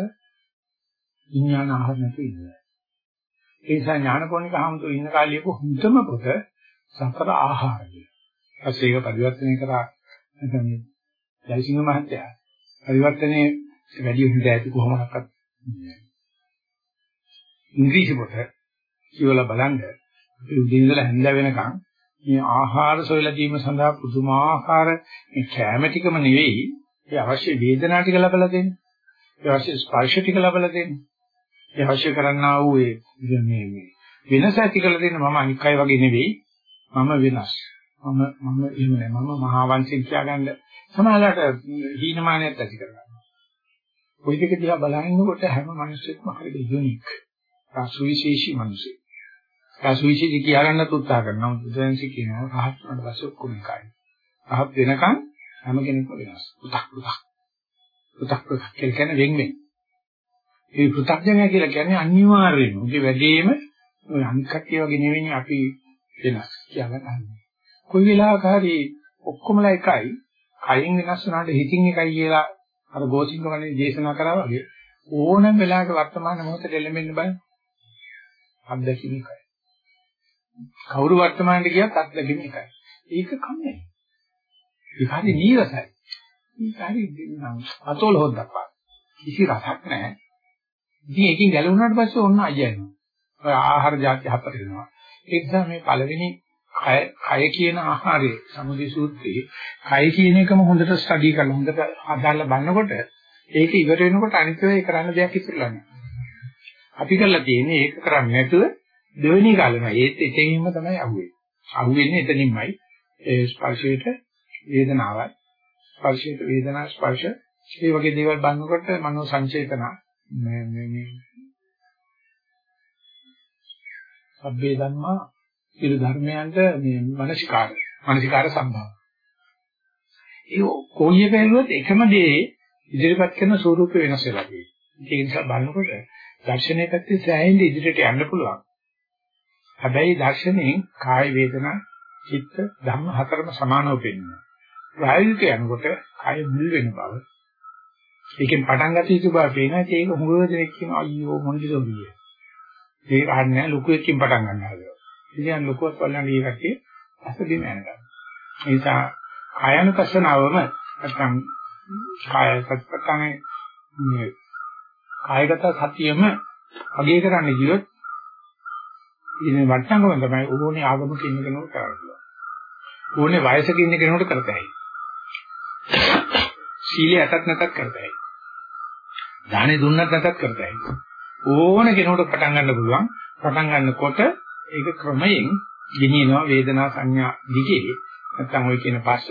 Speaker 1: විඥාන ආහාර නැති ඉන්නේ. ඒ නිසා ඥානකොණික හමුතු ඉන්න කාලියක හුඳම පොත සතර ආහාර කියලා. ඊපස්සේ ඒක පරිවර්තනය කරා නැත්නම් ජයසිංහ මහත්තයා පරිවර්තනයේ වැඩි හොඳ ඇති කොහොමදක්වත් ඉංග්‍රීසි පොත කියවලා බලන්න අපි උදේ ඉඳලා හැන්ද වෙනකන් මේ ආහාර සොයලා දීම සඳහා පුදුමාකාර මේ කැම ටිකම නෙවෙයි ඒ අවශ්‍ය වේදනා ටික ලබලා දෙන්න. ඒ අවශ්‍ය ස්පර්ශ ටික ලබලා දෙන්න. ඒ අවශ්‍ය කරන්නා වූ ඒ මේ මේ වෙනස ඇති කරලා දෙන්න මම අනික් අය වගේ නෙවෙයි. මම වෙනස්. මම මම එහෙම නෑ. මම මහා වංශික කියාගන්න සමාජයට හීනමානයක් ඇති කරගන්නවා. ওই දෙක දිහා බලනකොට හැම මිනිස්සෙක්ම හරියට යුනික්. සුවිශේෂී මිනිසෙක්. සුවිශේෂී කියාගන්නත් උත්සාහ කරනවා. බුදුන්සි කියනවා රහත් වුණාට පස්සේ ඔක්කොම එකයි. රහත් වෙනකන් හැම කෙනෙක්ම වෙනස්. පුතක් පුතක්. පුතක් පුතක් කියන්නේ වෙන් වෙන්. මේ පෘථග්ජනය කියලා කියන්නේ අනිවාර්යයෙන්ම උගේ වැඩේම ඔය අනිකක්තිය වගේ නෙවෙයි අපි වෙනස් කියලා ගන්න. කොයි වෙලාවක හරි ඔක්කොමලා එකයි, කයින් වෙනස් වුණාට හිතින් එකයි කියලා අර ගෝසිංග වනේ දේශනා කරා වගේ ඕනම වෙලාවක වර්තමාන මොහොතේ එළඹෙන්න බෑ. අත්දැකීම එකයි. කවුරු වර්තමානයේ ගියත් අත්දැකීම එකයි. ඒක කන්නේ. ඒක හරි නීරසයි. ඒක හරි අතෝල හොද්දක් වගේ. කිසි රසක් නැහැ. ඉතින් ඒකෙන් ගැලවුණාට පස්සේ ඔන්න අයයනවා. ඔය ආහාර જાති හතර වෙනවා. ඒ නිසා මේ පළවෙනි කය කය කියන ආහාරයේ සමුදේ සූත්‍රයේ කය කියන එකම හොඳට ස්ටඩි කරලා හොඳට අදාළ බලනකොට ඒක ඉවර වෙනකොට අනිත් ඒවා කරන්න දෙයක් ඉතුරුලා නැහැ. අපි කරලා තියෙන්නේ ඒක කරන්නේ නැතුව දෙවෙනි කාලෙම ඒත් එතනින්ම තමයි අහුවෙන්නේ. අහුවෙන්නේ එතනින්මයි ඒ ස්පර්ශයට වේදනාවයි ස්පර්ශයට වේදනා ස්පර්ශ ඒ වගේ දේවල් බලනකොට මනෝ සංචේතන මේ මේ මේ සබ්බේ ධම්මා ඉරු ධර්මයන්ට මේ මානසිකාර මානසිකාර සම්භව. ඒ කොයි එක ඇරුවත් එකම දේ ඉදිරිපත් කරන ස්වරූප වෙනස් වෙලා තියෙනවා. ඒ නිසා බලනකොට දර්ශනයේ පැත්තේ සෑහෙන ඉදිරියට යන්න පුළුවන්. හැබැයි දර්ශනයෙන් කාය වේදනා චිත්ත ධම්ම හතරම සමානව පෙන්වනවා. ප්‍රායෝගික යනකොට කාය මුල් වෙන බව, ඒකෙන් පටන් ගත යුතු බව පේනවා. ඒක හුඟ දෙනෙක් කියන අයියෝ මොනද දොරිය. ඒක අහන්නේ ලොකු එකකින් පටන් ගන්නවා කියලා. ඉතින් ලොකුවත් වල්ලන්නේ මේ කට්ටිය අසබිම යනවා. ඒ නිසා කායනුපස්සනාවම නැත්නම් කාය සත්‍යකනේ මේ කායගත සතියම අගය කරන්න ගියොත් ඉතින් වටංගම තමයි ඕනේ ආගමක ඉන්න කෙනෙකුට කරන්නේ. ඕනේ වයසක ඉන්න කෙනෙකුට කරතයි. සීලය ඇතත් නැතත් කරතයි. දාහනේ දුන්නත් නැතත් කරතයි. ඕන කෙනෙකුට පටන් ගන්න පුළුවන්. පටන් ගන්නකොට ඒක ක්‍රමයෙන් ගෙනියනවා වේදනා සංඥා දිගේ නැත්නම් ওই කියන පස්ස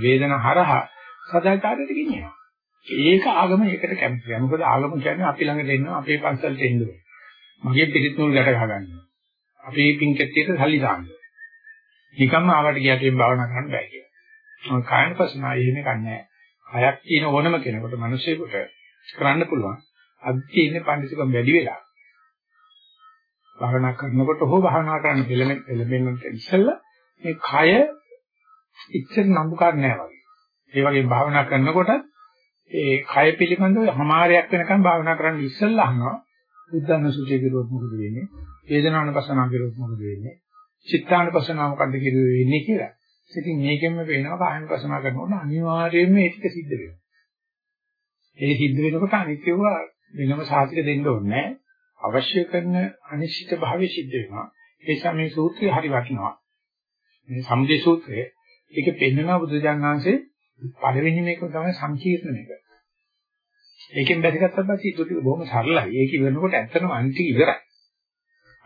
Speaker 1: වේදනා හරහා සදාචාරයට ගෙනියනවා. ඒක ආගම ඒකට කැමතියි. මොකද ආගම කියන්නේ අපි ළඟට එනවා අපේ පන්සලට එන්න ඕනේ. මගේ පිළිත් නූල් ගැට ගහගන්න. අපේ පින්කෙට්ටියට සල්ලි දාන්න. නිකම්ම ආවට ගියට මේ භාවනා කරන්න බෑ කියලා. මොකද කායන පස්නා එහෙම කන්නේ නැහැ. හයක් තියෙන ඕනම කෙනෙකුට මිනිසෙකුට කරන්න පුළුවන්. අද්දි ඉන්නේ පඬිතුකම් වැඩි වෙලා. භාවනා කරනකොට හෝ භාවනා කරන්න දෙලෙන්න එළඹෙන්නට ඉස්සෙල්ලා මේ කය ඉච්ඡර නම්බුකාර නෑ වගේ. ඒ වගේ භාවනා කරනකොට ඒ කය පිළිබඳව හමාරයක් වෙනකම් භාවනා කරන්න ඉස්සෙල්ලා අහනවා බුද්ධාන සුචේ කිරුවොත් මොකද වෙන්නේ? වේදනානුපසනාව කිරුවොත් මොකද වෙන්නේ? චිත්තානුපසනාව මොකද්ද කිරුවේ වෙන්නේ කියලා. ඉතින් මේකෙන්ම පේනවා කායනුපසනාව කරනකොට අනිවාර්යයෙන්ම ඒක සිද්ධ වෙනවා. ඒ සිද්ධ වෙනකොට අනිත්‍යව වෙනම සාහිත්‍ය දෙන්න ඕනේ අවශ්‍ය කරන අනිශ්චිත භාවය සිද්ධ වෙනවා. ඒ නිසා මේ සූත්‍රය හරි වටිනවා. මේ සම්දේ සූත්‍රය ඒක පෙන්වන බුදුජානනාංශේ පළවෙනි මේක තමයි සංකීර්ණ මේක. ඒකෙන් බැසගත්තත් පස්සේ ඊට ටික බොහොම සරලයි. ඒක ඉවරනකොට ඇත්තටම අන්ති ඉවරයි.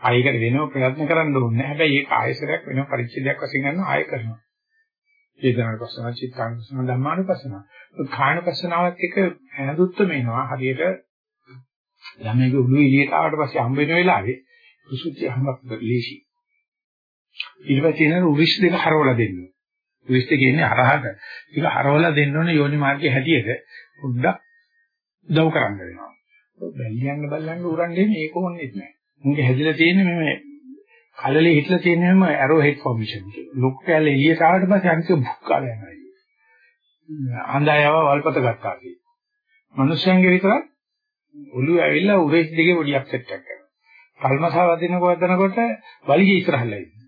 Speaker 1: ආයෙකට වෙනව ප්‍රයත්න කරන්න ඕනේ. හැබැයි ඒක ආයසරයක් වෙනව පරිච්ඡේදයක් වශයෙන් ගන්න ආයෙ කරනවා. වේදනානුපස්සන, චිත්තානුපස්සන, ධම්මානුපස්සන. කායනුපස්සනාවත් එක හැඳුත්තු මේනවා. හරියට ළමයිගේ උළු එළියට ආවට පස්සේ හම්බ වෙන වෙලාවේ සුසුචි හම්බක් ලීසි. ඊට පස්සේ එන උරිස් දෙක හරවලා දෙන්න. උරිස් දෙක ඉන්නේ අරහට. ඒක හරවලා දෙන්න ඕනේ යෝනි මාර්ගයේ හැටියට පොඩ්ඩක් උදව් කරන්න වෙනවා. බැලියන්න බලන්න උරන්නේ මේක ඕනෙත් නෑ. මුගේ හැදිලා තියෙන්නේ මේ කලලේ හිටලා තියෙන හැම ඇරෝ හෙඩ් ෆෝමේෂන් එක. ලොකු කැලේ එළියට ආවට පස්සේ අනිත් බුක් කාලා යනවා. අඳායව වල්පත ගත්තා කිය. මිනිස්යන්ගේ විතරක් ඔළුව ඇවිල්ලා උරේස් දිගේ පොඩි අප්සෙට් එකක් කරනවා. කල්මසාව වදිනකොට වදනකොට වලිගය ඉස්සරහලා ඉන්නේ.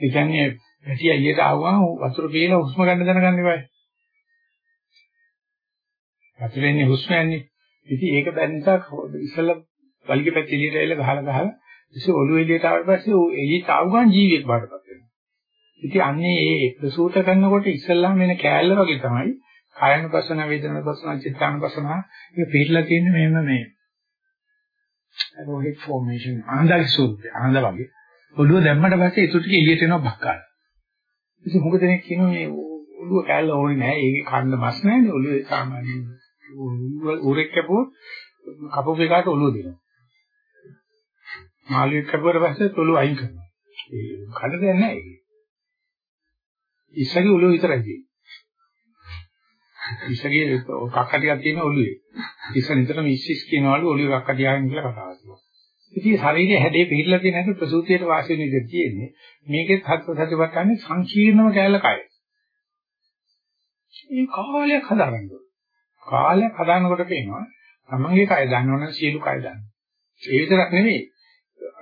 Speaker 1: ඒ කියන්නේ පැටි අයියට ආවම වතුර පීලා හුස්ම ගන්න දැනගන්න ඉවයි. වතුරෙන්නේ හුස්ම යන්නේ. ඉතින් ඒක බැරි නිසා ඉස්සෙල්ලා වලිගේ පැත්ත එළියට ඇවිල්ලා ගහලා ගහලා ඉතින් ඔළුව එළියට ආවට පස්සේ ਉਹ එළියට ආව ගමන් ජීවියෙක් බාටපත් වෙනවා. ඉතින් අන්නේ ඒ ප්‍රසූත කරනකොට ඉස්සෙල්ලාම වෙන කෑල්ල වගේ තමයි කායනුපස්සන වේදනානුපස්සන චිත්තානුපස්සන මේ පිළිලා තියෙන්නේ මෙහෙම මේ රෝහිත ෆෝමේෂන් ආන්දල් සූත්‍රය ආන්ද වගේ ඔළුව දැම්මට පස්සේ ඒසු ටික එළියට එනවා බක්කාල. ඉතින් මොකද දෙනෙක් කියනවා මේ ඔළුව කැල්ල ඕනේ නැහැ ඒකේ කන්න මස් නැහැනේ ඔළුවේ සාමාන්‍ය උරෙක් කැපුවොත් කපුව එකට ඔළුව දෙනවා. මාළුවෙක් කැපුවට පස්සේ ඔළුව අයින් කරනවා. ඒ කඩ දෙන්නේ නැහැ ඒක. ඉස්සගේ ඔළුව විතරයි තියෙන්නේ. ඉස්සගේ කක්ක ටිකක් තියෙන ඔළුවේ. ඉස්ස නිතරම ඉස්සිස් කියනවලු ඔළුවේ කක්ක තියාගෙන කියලා කතා කරනවා. ඉතින් ශරීරයේ හැඩේ පිළිලා තියෙන හැටි ප්‍රසූතියට වාසි වෙන ඉඳී තියෙන්නේ. මේකෙත් හත් සතිපට්ඨානේ සංකීර්ණම කැලල කය. මේ කාලයක් හදාගන්න ඕනේ. කාලයක් හදානකොට පේනවා තමන්ගේ කය දන්නවනම් සියලු කය දන්නවා. ඒ විතරක් නෙමෙයි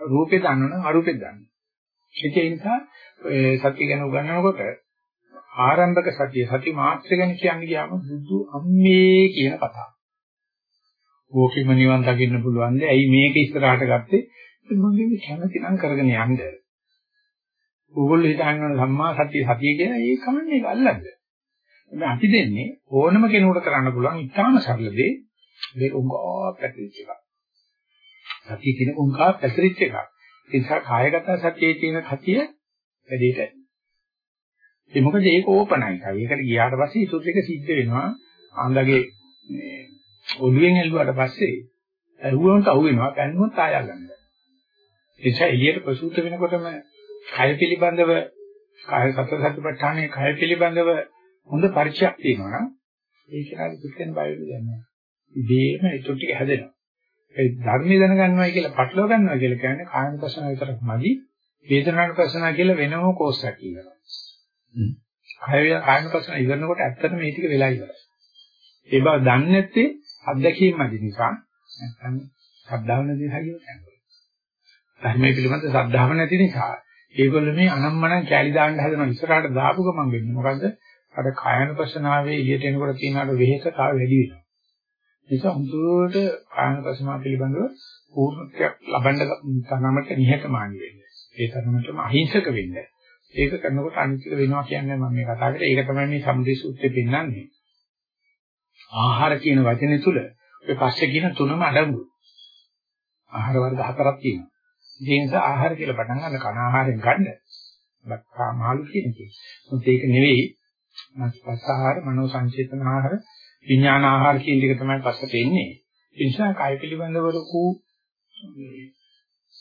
Speaker 1: රූපේ දන්නවනම් අරූපේ දන්නවා. ඒ නිසා සත්‍ය ගැන උගන්වනකොට ආරම්භක සතිය සති මාත්‍ර ගැන කියන්න ගියාම බුදු අම්මේ කියන කතාව. ඕකෙම නිවන් දකින්න පුළුවන්ද? ඇයි මේක ඉස්සරහට ගත්තේ? මම මේ කැමති නම් කරගෙන යන්න. ඕගොල්ලෝ හිතන්නේ සම්මා සතිය සතිය කියන ඒ කමන්නේ අල්ලන්න. මේ අපි දෙන්නේ ඕනම කෙනෙකුට කරන්න පුළුවන් ඉතාම සරල දේ මේක උංගා පැතිරිච්ච එකක්. සතිය කියන උංගා පැතිරිච්ච එකක්. ඒ නිසා කායගත සතියේ තියෙන සතිය වැඩිට ඒ මොකද ඒක ඕපනයි. ඒකට ගියාට පස්සේ ඉතුරු ටික සිද්ධ වෙනවා. ආන්දගේ මේ ඔළුවෙන් ඇල්ලුවාට පස්සේ ඇහුවොත් අහු වෙනවා. පැන්නුවොත් ආය ගන්න. ඒ නිසා එළියට ප්‍රසූත වෙනකොටම කය පිළිබඳව කාය සතර සතිපට්ඨානයේ කය පිළිබඳව හොඳ පරිචයක් තියෙනවා නම් ඒක හරි පිටෙන් බය වෙන්නේ. ඉබේම ඉතුරු ටික හැදෙනවා. ඒ ධර්මයේ දැනගන්නවයි කියලා පටලව ගන්නවා කියලා කියන්නේ කායන ප්‍රශ්න විතරක් මදි. වේදනාන ප්‍රශ්න කියලා වෙනම කෝස් එකක් කියනවා. කය කායන ප්‍රශ්න ඉවරනකොට ඇත්තටම මේ ටික වෙලා ඉවරයි. ඒ බව දන්නේ නැත්තේ අත්දැකීම් මැදි නිසා නැත්නම් ශ්‍රද්ධාව නැති නිසා කියන්නේ. ධර්මයේ පිළිබඳ ශ්‍රද්ධාව නැති නිසා ඒගොල්ලෝ මේ අනම්මනම් කැලි දාන්න හදන ඉස්සරහට දාපු ගමන් වෙන්නේ මොකද්ද? අර කායනුපසනාවේ එළියට එනකොට තියෙනාට වෙහෙස තාම වැඩි වෙනවා. ඒක හුදුවට කායනුපසනාව පිළිබඳව පූර්ණත්වයක් ලබන්න තරමට නිහතමානී වෙන්න. ඒ තරමටම අහිංසක වෙන්න. ඒක කරනකොට අනිත්‍ය වෙනවා කියන්නේ මම මේ කතා කරේ. ඒක තමයි මේ සම්දේ සූත්‍රයේ පෙන්නන්නේ. ආහාර කියන වචනේ තුල ඔය පස්සේ කියන තුනම අඩංගු. ආහාර වර්ග හතරක් තියෙනවා. ඒ නිසා ආහාර කියලා පටන් ගන්න කන ආහාරයෙන් ගන්න. බක්කා මාළු කියන එක. මොකද ඒක නෙවෙයි මස්පස් ආහාර, මනෝ සංචේතන ආහාර, විඥාන ආහාර කියන එක තමයි පස්සට එන්නේ. ඒ නිසා කාය පිළිබඳව ලොකු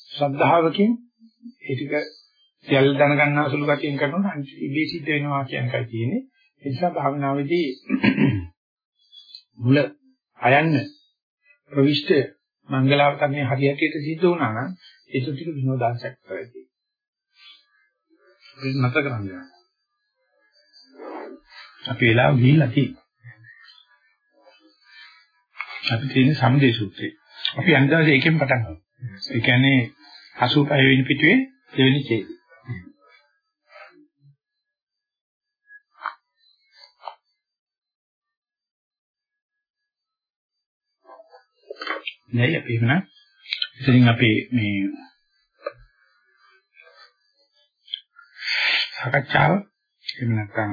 Speaker 1: ශ්‍රද්ධාවකින් ඒ ටික සියල්ල දැනගන්නා සුළු ගතියෙන් කරනකොට ඉබේ සිද්ධ වෙනවා කියන එකයි තියෙන්නේ. ඒ නිසා භාවනාවේදී මුල අයන්න ප්‍රවිෂ්ඨ මංගලාවතන්නේ හරියටියට සිද්ධ වුණා නම් ඒක ටික විනෝදාංශයක් කරයි. ඒක නැත කරන්නේ. අපි වෙලාව ගිහිල්ලා තියෙනවා. අපි තියෙන සම්දේ සූත්‍රේ. අපි අනිදාසේ එකෙන් පටන් ගමු. ඒ කියන්නේ 85 වෙනි පිටුවේ දෙවෙනි ඡේදය. නැයි අපි එහෙනම් ඉතින් අපි මේ සාකච්ඡාව එහෙම නැත්නම්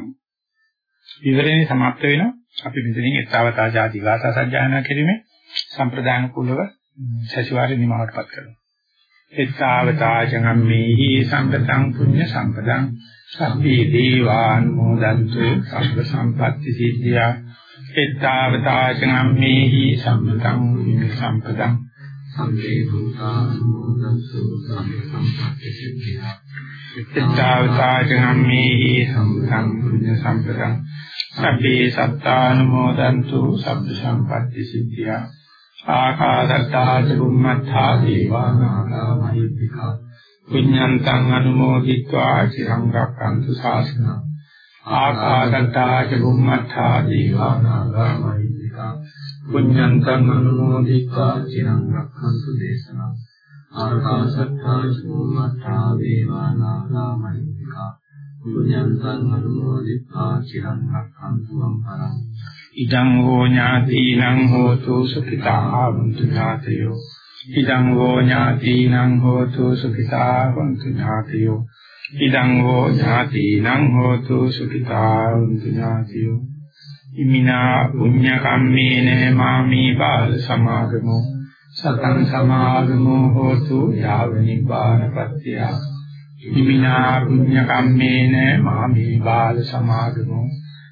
Speaker 1: විවරණේ સમાપ્ત වෙනවා. අපි මෙතනින් ඒතාවතා ආදී වාසා සජ්ජායනා කිරීමේ සම්ප්‍රදාන කුලව සතිವಾರේ නිමාවටපත් කරනවා. ඒතාවතා ජනම්මේහි සම්පතං පුඤ්ඤ සම්පතං සබ්බේ දේවානුමෝදන්තු සබ්බ සම්පත්‍ති සිද්ධා ඒතාවතා ජනම්මේහි සම්පතං. පුඤ්ඤ සම්පදං සම්පේ භූතානුමෝදන්තු සබ්බ සම්පත්‍ති සිද්ධියා ඉත්තාවතාචනම්මේහි සම්සං පුඤ්ඤ සම්පතං. සබ්බේ සත්තානුමෝදන්තු සබ්බ සම්පත්‍ති සිද්ධියා ආකාදත්තා චුම්මත්තා දේවානාගා මහිත්‍තිකා පුඤ්ඤන්තං අනුමෝදිत्वा චිරං රක්ඛන්තු ශාසනං ආකාදත්තා ච බුම්මත්තා දීවානාගාමයිතිකා පුඤ්ඤන්තං අනුමෝදිතා චිරං රක්ඛන්තු දේශනා. ආකාසත්තා ච බුම්මත්තා දීවානාගාමයිතිකා පුඤ්ඤන්තං අනුමෝදිතා චිරං රක්ඛන්තු අම්පරං ඉදං හෝ ඥාතිනං හෝතු සුඛිතා වന്തു ඥාතයෝ. ඉදං හෝ ඥාතිනං හෝතු සුඛිතා වന്തു ඥාතයෝ. ඉදං හෝ ඥාතිනං හෝතු සුඛිතා වന്തു ඥාතයෝ. ඉමිනා පුඤ්ඤ කම්මේන මාමි බාල සමාගමෝ. සතං සමාගමෝ හෝතු යාව නිබ්බානපත්ත්‍ය ඉමිනා පුඤ්ඤ කම්මේන මාමි බාල සමාගමෝ.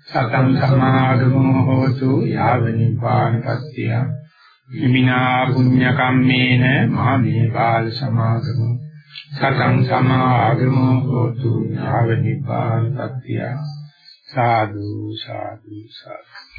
Speaker 1: සතං සමාගමෝ හෝතු යාව නිබ්බානපත්ත්‍ය ඉමිනා පුඤ්ඤ කම්මේන මාමි බාල සමාගමෝ. සතං සමාගමෝ හෝතු යාව නිබ්බානපත්ත්‍ය සාදු සාදු සාදු.